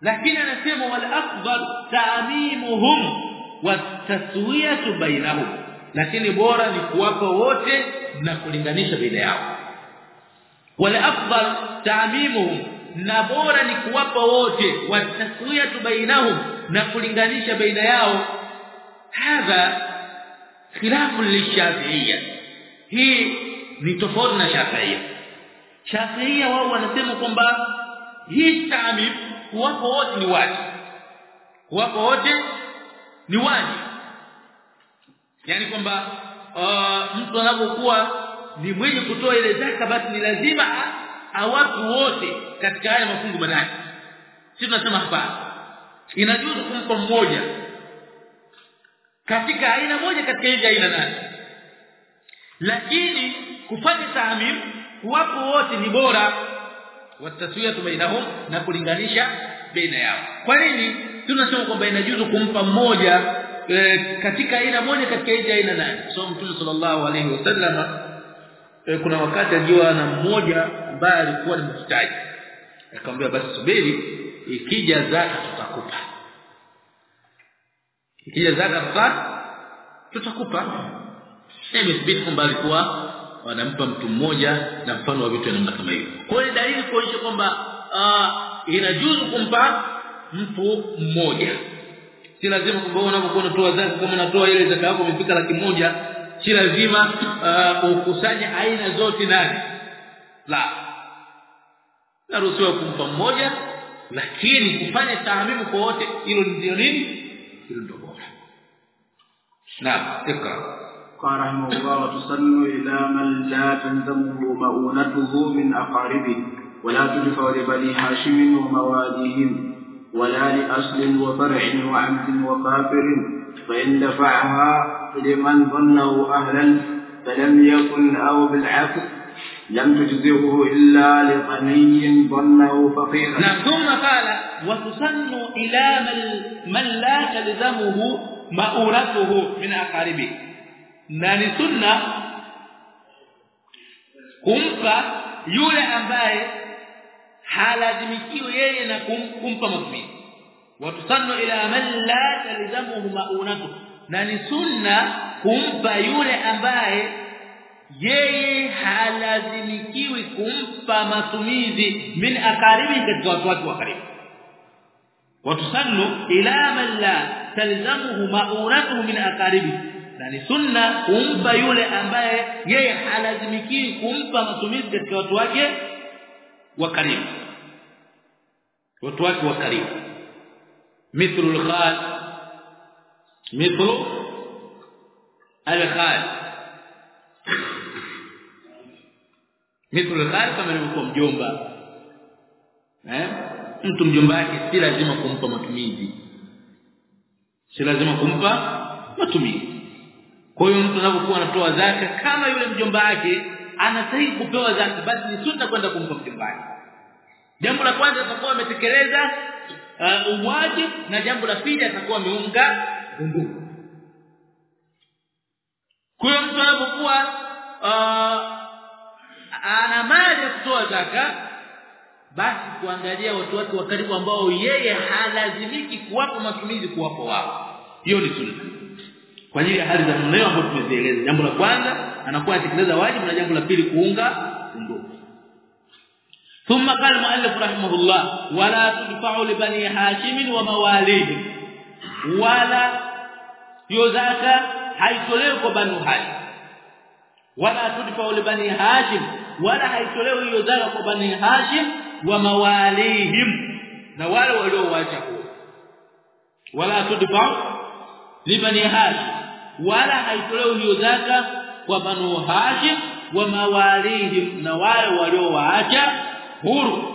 Lakini anasema wal afdal ta'mimuhum wa taswiyatu bainahum lakini bora ni kuwapa wote na kulinganisha baina yao. Wal afdal ta'mimuhum na bora ni kuwapa wote wa taswiyatu bainahum na kulinganisha baina yao. Hadha khilafu lishafi'iyya. Hii ni tofauti na shafi'iyya. Shafi'iyya wao wanasema kwamba hii ta'mim kuwapa wote ni wajibu. Kuwapa wote ni wajibu yani kwamba uh, mtu anapokuwa ni mwenye kutoa ile zaka basi ni lazima awatu wote katika haya mafungu manane. Si tunasema hapana. Inajuzu kumpa mmoja katika aina moja katika hizi aina nane. Lakini kufanya tahmim kuwapo wote ni bora. Wataswiyatu bainahum na kulinganisha baina yao. Kwa nini? Tunasema kwamba inajuzu kumpa mmoja e, katika aina moja katika hizi aina nane. So mtume sallallahu alaihi wasallam e, kuna wakati ajua na mmoja ambaye alikuwa ni mhitaji akamwambia basi subiri ikija zaka tutakupa. Ikija zaka tuta tutakupa. Imethibiti kwamba alikuwa wanampa mtu mmoja na mfano wa vitu namna kama hiyo. Kwa hiyo dalili kuonyesha kwamba uh, inajuzu kumpa mtu mmoja si lazima kwamba unapokuwa unatoa zaka kama unatoa ile zaka yako imefika laki moja si lazima uh, ukusanye aina zote nane la naruhusiwa kumpa mmoja lakini kufanya taamimu kwa wote hilo ndio nini hilo ndio bora naam ikra قال رحمه الله وتصن إلى من لا تلزمه مؤونته من أقاربه ولا تدفع لبني هاشم ومواليهم ولا لأصل وفرع وعمد وكافر فإن دفعها لمن ظنه أهلا فلم يكن أو بالعكس لم تجزئه إلا لغني ظنه فقيرا نعم ثم قال وتسن إلى من, من لا تلزمه مؤونته من أقاربه. na ni sunna kumpa yule halazimikiwi yeye na kum, kumpa matumizi watusannu ila man la talzamuhu maunatu. Na ni sunna kumpa yule ambaye yeye halazimikiwi kumpa matumizi min akaribi katika watu wake wa karibu. Watusannu ila man la talzamuhu maunatu min akaribi na ni sunna kumpa yule ambaye yeye halazimikiwi kumpa matumizi katika watu wake wa karimu. Watu wake wa karimu. Mithlu al-khal. Mithlu al-khal. Mithlu al-khal kama ilivyokuwa mjomba. Eh? Mtu mjomba wake si lazima kumpa matumizi. Si lazima kumpa matumizi. Kwa hiyo mtu anapokuwa anatoa zaka kama yule mjomba wake anastahili kupewa zaka basi ni sunna kwenda kumpa mjomba jambo la kwanza atakuwa ametekeleza uh, na jambo la pili atakuwa ameunga undugu kwa mtu anapokuwa uh, ana mali ya kutoa zaka basi kuangalia watu wake wa karibu ambao yeye halazimiki kuwapa matumizi kuwapo wao. Hiyo ni sunna kwa ajili ya hali za mneo ambazo tumezieleza jambo la kwanza anakuwa atekeleza wajibu na jambo la pili kuunga undugu ثم قال المؤلف رحمه الله ولا تدفع لبني هاشم ومواليهم ولا يزكى haitolewi kwa banu hashim wala tudfa li bani hashim wala haitolewi hiyo zaka kwa bani hashim wa mawalihim na wale waliowacha huo wala tudfa li bani hashim wala haitolewi hiyo zaka kwa banu hashim wa mawalihim na wale waliowaacha huru.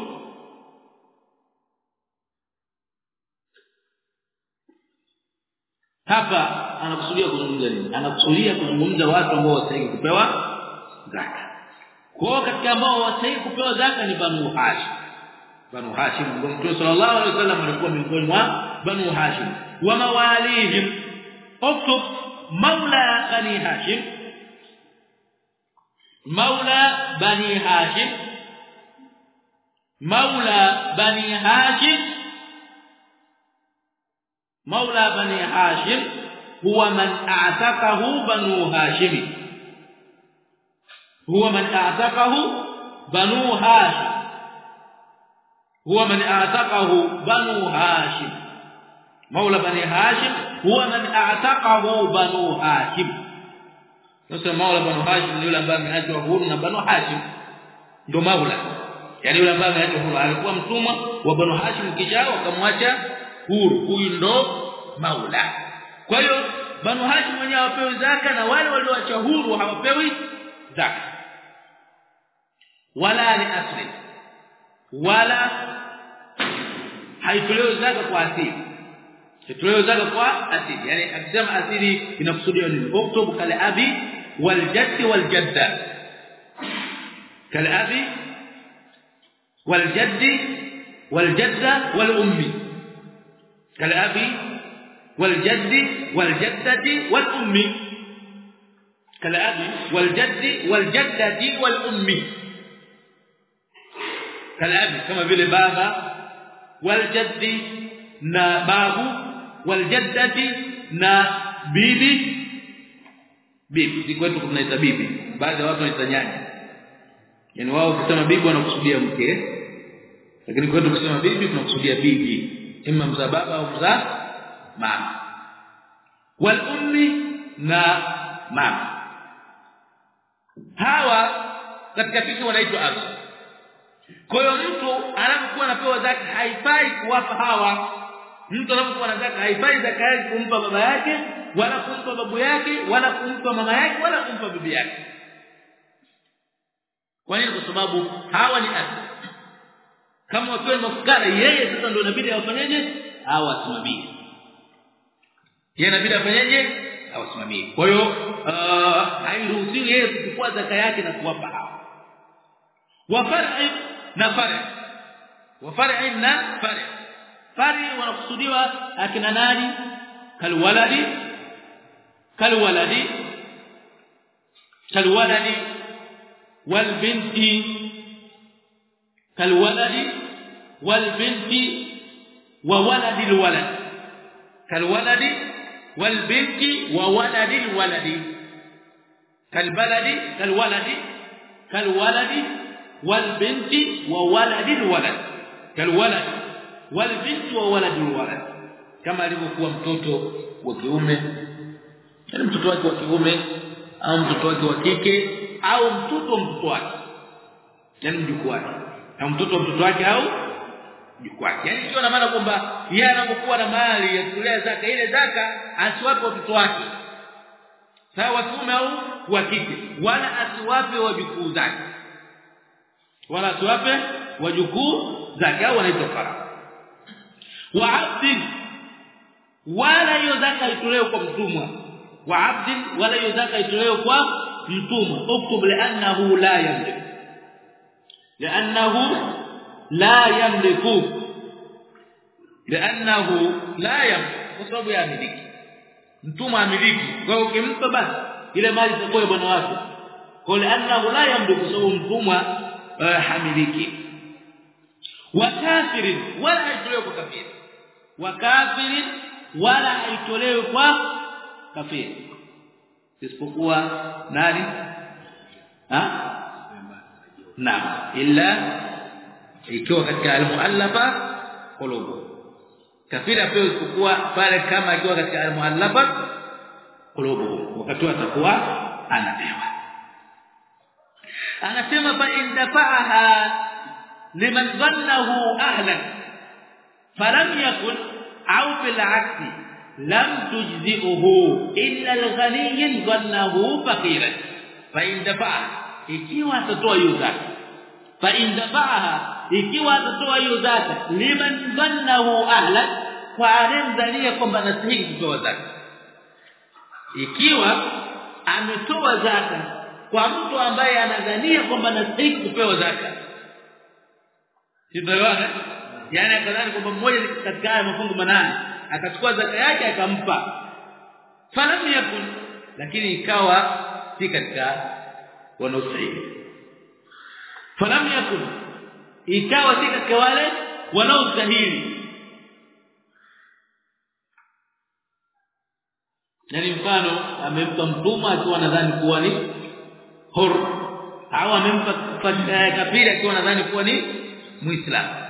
Hapa anakusudia kuzungumza nini? Anakusudia kuzungumza watu ambao wastahili kupewa zaka. Kwa katika ambao wastahili kupewa zaka ni banu hashim. Banu hashim mtume sallallahu alaihi wasallam alikuwa miongoni mwa banu hashim. Wa mawalihim uktub maula bani hashim maula bani hashim maula bani hashim maula bani hashim huwa man a'taqahu banu hashim huwa man a'taqahu banu hashim huwa man a'taqahu banu hashim maula bani hashim huwa man a'taqahu banu hashim. Sasa maula banu hashim ni yule ambaye ameachwa huru na banu hashim. Ndo maula. Yani yule ambaye ameachwa huru alikuwa mtumwa wa banu hashim kisha wakamwacha huru. Huyu ndo maula. Kwa hiyo banu hashim wenyewe hawapewi zaka na wale walioacha huru hawapewi zaka. Wala ni asli wala haitolewi zaka kwa asili tunayotaka kwa asili. Yani akisema asili inakusudia nini? Uktub kal abi wal jadd wal jadda. Abi wal jadd wal jadda abi wal jadd wal jaddati abi wal jadd wal jaddati abi kama vile baba wal na babu waljaddati na bibi. Bibi ni kwetu tunaita bibi. Baadhi ya watu wanaita nyanya. Yani wao ukisema bibi wanakusudia mke. Lakini kwetu ukisema bibi tunakusudia bibi. Imma mzaa baba au mzaa mama. Wal ummi na mama. Hawa katika fiki wanaitwa asli kwa hiyo mtu anapokuwa anapewa zaka haifai kuwapa hawa mtu anapokuwa na zaka haifai zaka yake kumpa baba yake wala kumpa babu yake wala kumpa mama yake wala kumpa bibi yake. Kwa nini? Kwa sababu hawa ni ardhi kama wakiwa mafukara yeye sasa ndio inabidi awafanyeje? Hawa wasimamie yeye inabidi afanyeje? Awasimamie. Kwa hiyo uh, hairuhusiwi yeye kuchukua zaka yake na kuwapa hawa wa far'i na far'i wa far'i na far'i far'i wanakusudiwa akina nani kalwaladi kalwaladi kalwaladi walbinti kalwaladi walbinti wa waladi alwalad kalwaladi والبنت وولد الولد كالبلد كالولد كالولد والبنت وولد الولد كالولد wal bintu wa waladun walad kama alivyokuwa mtoto wa kiume. Yani mtoto wake wa kiume au mtoto wake wa kike au mtoto mtoto wake. Yani mjukuu wake. Na mtoto mtoto wake au mjukuu wake. Yani sio na maana kwamba yeye anapokuwa na mali ya kutolea zaka ile zaka asiwape watoto wake. Sawa wa kiume au wa kike. Wala asiwape wajukuu zake. Wala asiwape wajukuu zake au wanaitwa faraka wa abdi wala zaka itolewe kwa mtumwa wa 'abdin wala zaka itolewe kwa mtumwa uktub li'annahu la yamlik li'annahu la yamliku li'annahu la yamlik kwa sababu ya miliki mtumwa amiliki kwa hiyo ukimpa basi ile mali itakuwa bwana wake kwa li'annahu la yamliku sababu mtumwa hamiliki wa kafirin wala haitolewi kwa kafiri wa kafirin wala haitolewi kwa kafiri. Isipokuwa nani? Ha? Naam. Illa ikiwa katika almuallafa qulubu kafiri apewe isipokuwa pale kama ikiwa katika almuallafa qulubu wakati atakuwa anapewa. Anasema fa indafa'aha liman dhannahu ahlan falam yakun au bil aksi lam tujzi'uhu illa al-ghani dhannahu faqiran. Fa indafa'a ikiwa atatoa hiyo zaka. Fa indafa'aha ikiwa atatoa hiyo zaka liman dhannahu ahlan kwa anemdhania kwamba anastahili kutoa zaka. Ikiwa ametoa zaka kwa mtu ambaye anadhania kwamba anastahili kupewa zaka. Sielewana? Yaani akadhani kwamba mmoja katika haya mafungu manane, akachukua zaka yake akampa. Falam yakun lakini ikawa si katika wanaostahili. Falam yakun ikawa si katika wale wanaostahili. yani mfano amempa mtuma akiwa nadhani kuwa ni hur au amempa kafiri akiwa nadhani kuwa ni muislamu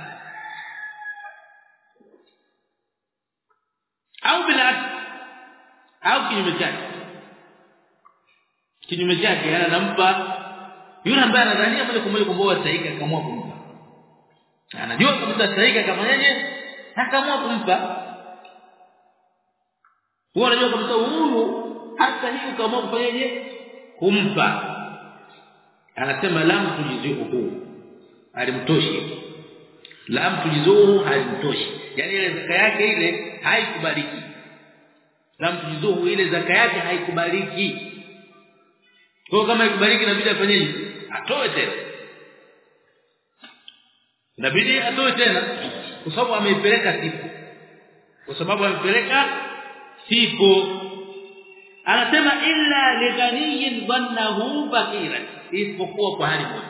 au bila au kinyume chake. Kinyume chake anampa yule ambaye anadhania moja kwa moja kwamba wasaika kama kumpa. Anajua kabisa saika yeye hakaamua kumpa. Huwa anajua kabisa huyu hata hii ukaamua yeye kumpa. Anasema lam tujizuhu alimtoshi lam tujizuhu halimtoshi. Yani ile zaka yake ile haikubaliki. Na mtuzuhu ile zaka yake haikubariki kwa kama ikubariki inabidi afanyeje atoe tena. Inabidi atoe tena. Kwa sababu ameipeleka sipo kwa sababu amepeleka sipo anasema illa lighaniyin dhannahu fakira isipokuwa kwa hali moja.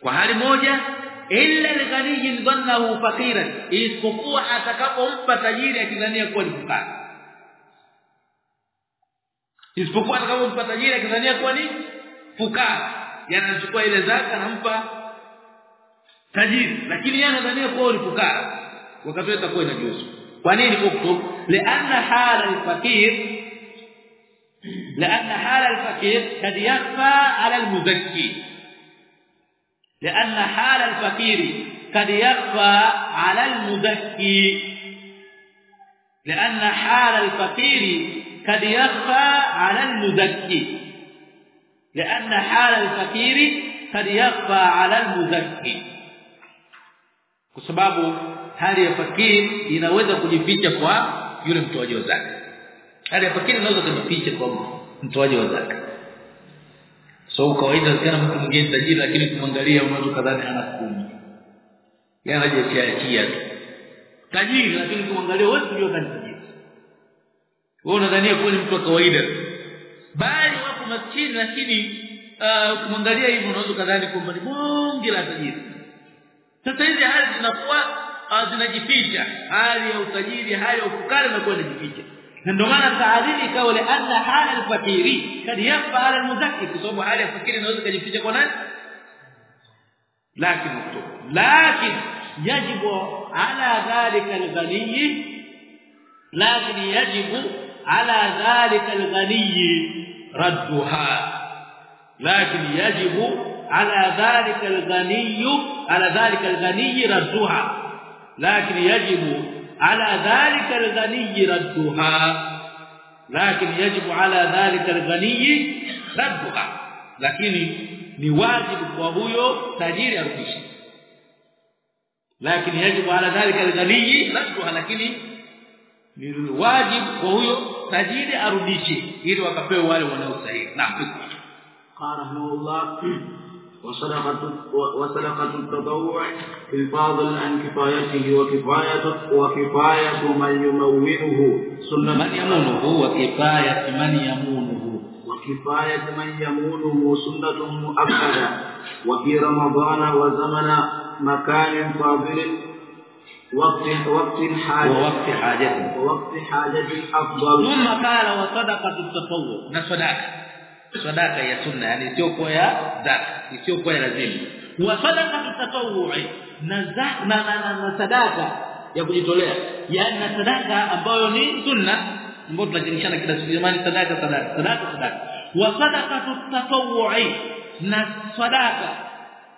Kwa hali moja illa lighaniyin dhannahu fakira isipokuwa atakapompa tajiri akidhania kuwa ni fukara isipokuwa atakapompa tajiri akidhania kuwa ni fukara yani anachukua ile zaka anampa tajiri lakini yeye anadhania kuwa ni fukara wakati itakuwa inajuzu kwa nini uktub lianna hala al-fakir لأن حال الفقير قد يخفى على المزكي لأن حال الفقير قد يخفى على المزكي. لأن حال الفقير قد يخفى على المزكي. لأن حال الفقير قد يخفى على المزكي. بسبب حال الفقير inaweza kujificha kwa yule mtoaji wa zakat hali ya fakiri inaweza kujificha kwa mtoaji wa zakat so kawaida sana mtu mwingine tajiri lakini kumwangalia unaweza kadhani ana kumi yeye anajiachia tu. Tajiri lakini kumwangalia wote ndio tajiri. Wewe unadhania kuwa ni mtu wa kawaida bali wapo maskini lakini uh, kumwangalia hivi unaweza kadhani kwamba ni bonge la tajiri. Sasa hizi hali zinakuwa uh, zinajificha. Hali ya utajiri hali ya ufukara inakuwa inajificha na ndio maana taadhiri ikawa ile anna hala al-fakiri kad yafa ala al-muzakki kwa sababu hali ya fakiri inaweza kujificha kwa nani lakini lakin yajibu ala dhalika al-ghani lakin yajibu ala dhalika al-ghani radduha lakin yajibu على ذلك الغني على ذلك الغني ردها لكن يجب ala dhalika alghani radduha. Lakini yajibu ala dhalika alghani radduha. Lakini ni wajibu kwa huyo tajiri arudishe. Lakini yajibu ala dhalika alghani radduha. Lakini ni wajibu kwa huyo tajiri arudishe. Ili wakapewe wale wanaostahili. Na qala Allah وصدقة وصدقة التطوع في الفاضل عن كفايته وكفاية وكفاية من يمونه سنة من يمونه وكفاية من يمونه وكفاية من يمونه سنة مؤكدة. وفي رمضان وزمن مكان فاضل وقت وقت حاجة ووقت حاجته ووقت حاجة أفضل. ثم قال وصدقة التطوع. نصدقة. Sadaka ya sunna yani sio kwa ya zaka sio kwa ya lazima. Wa sadaka tatawu'i na na, na, sadaka ya kujitolea. Yani na sadaka ambayo ni sunna ambayo tunajinishana kila siku jamani sadaka sadaka sadaka sadaka. Wa sadaka tatawu'i na sadaka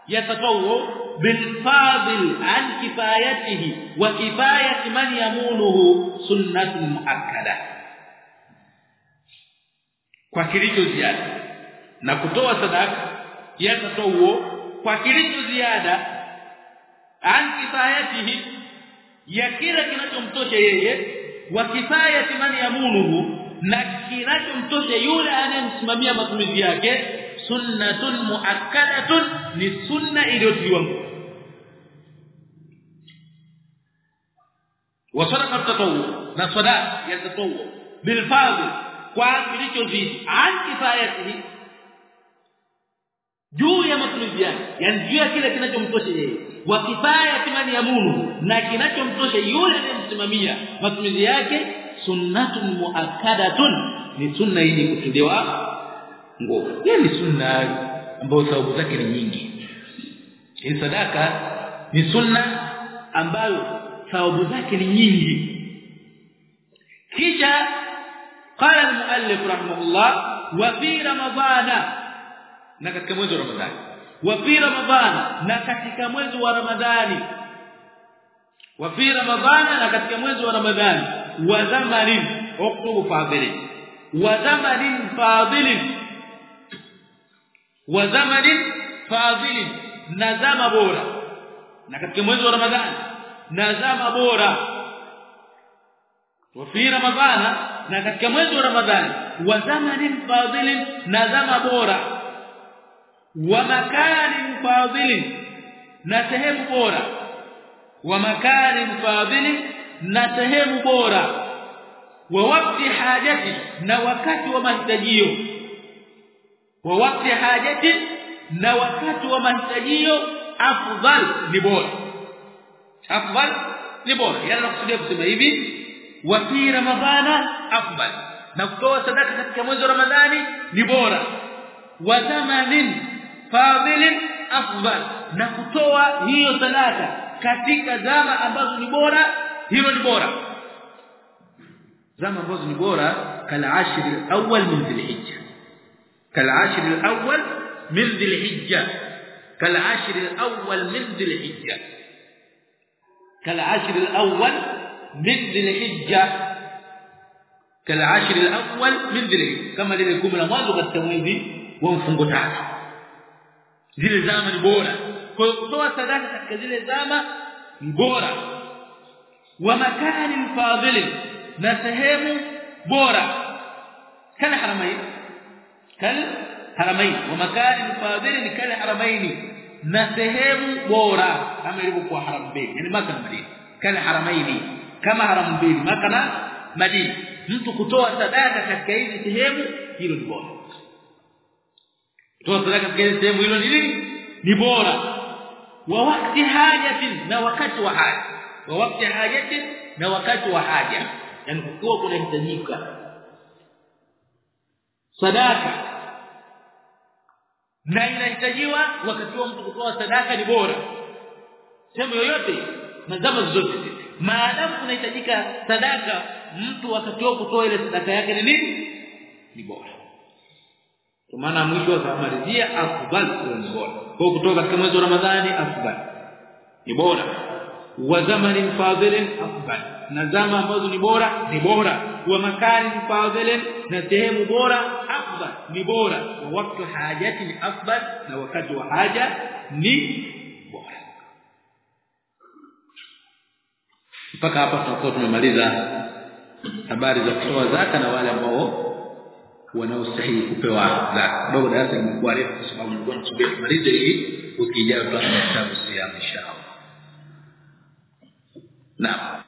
ya tatawu bil fadil an kifayatihi wa kifayati man yamunuhu sunnatun muakkada kwa kilicho ziada. Na kutoa sadaka ya tatawu kwa kilicho ziada. An kifayatihi ya kila kinachomtosha yeye wa kifayati man yamunuhu na kinachomtosha yule anayemsimamia matumizi yake sunnatun muakkadatun ni sunna iliyotiwa wa sadaqa tatawwu na sadaqa ya tatawu bil fadl kwa kilichozidi. An kifayatihi juu ya matumizi yake. Yani juu ya kile kinachomtosha yeye. Wa kifaya kimani ya munu na kinachomtosha yule anayemsimamia. Matumizi yake sunnatun muakkadatun. Ni sunna yenye kutiliwa nguvu. Hii ni sunna ambayo sababu zake ni nyingi. Hii sadaka ni sunna ambayo sababu zake ni nyingi. Kisha قال المؤلف رحمه الله وفي رمضان نكتك مويز رمضان؟ وفي رمضان نكتك مويز رمضان وفي رمضان نكتك مويز رمضان وزمن اقتب فاضل وزمن فاضل وزمن فاضل نزام بورا نكتك مويز رمضان نزام بورا وفي رمضان na katika mwezi wa Ramadhani wa zamanin fadhili na zama bora. Wa makanin fadhilin na sehemu bora. Wa makanin fadhilin na sehemu bora. Wa wakati hajati na wakati wa mahitajio wa wakati hajati na wakati wa mahitajio afdal ni bora. Afdal ni bora. Yana nakusudia kusema hivi wa fi ramadhana afdal na kutoa sadaka katika mwezi wa ramadhani ni bora wa thamanin fadhilin afdal na kutoa hiyo sadaka katika zama ambazo ni bora hilo ni bora zama ambazo ni bora kala ashri al-awwal min dhilhijja kala ashri al-awwal min dhilhijja kala ashri al-awwal min dhilhijja kala ashri من الحجة كالعشر الأول من ذي كما ذي الكوم الأموال وقد تمويذي ومفنقو تعالى ذي الزامة البورة. كل قطوة صداقة كذي الزامة البورة. ومكان فاضل نسهم بورة. كان حرمين كان حرمين ومكان فاضل كان حرمين نسهم بورة. أما يربوكوا حرم بي يعني ما كان مريد كان حرمين kama haram mbili maka na madina mtu kutoa sadaka katika hizi sehemu hilo ni bora kutoa sadaka katika sehemu hilo ni nini ni bora wa wakati hajatin na wakati wa haja wa wakati hajatin na wakati wa haja yani kukiwa kunahitajika sadaka na inahitajiwa wakati wa mtu kutoa sadaka ni bora sehemu yoyote na zama zote maadamu kunahitajika sadaka mtu wakati wa kutoa ile sadaka yake ni nini? Ni bora. Kwa maana mwisho akamalizia afdal ni bora. Kwa kutoka katika mwezi wa Ramadhani afdal. Ni bora. Wa zamanin fadhilin afdal. Na zama ambazo ni bora ni bora. Wa makani fadhilin na sehemu bora afdal. Ni bora. Wa wakati hajati ni afdal na wakati wa haja ni bora mpaka hapa tunakuwa tumemaliza habari za kutoa zaka na wale ambao wanaostahili kupewa zaka. Kidogo darasa limekuwa refu kwa sababu nilikuwa nasubiri tumalize hii ukijayo tutaanza kitabu siya inshallah naam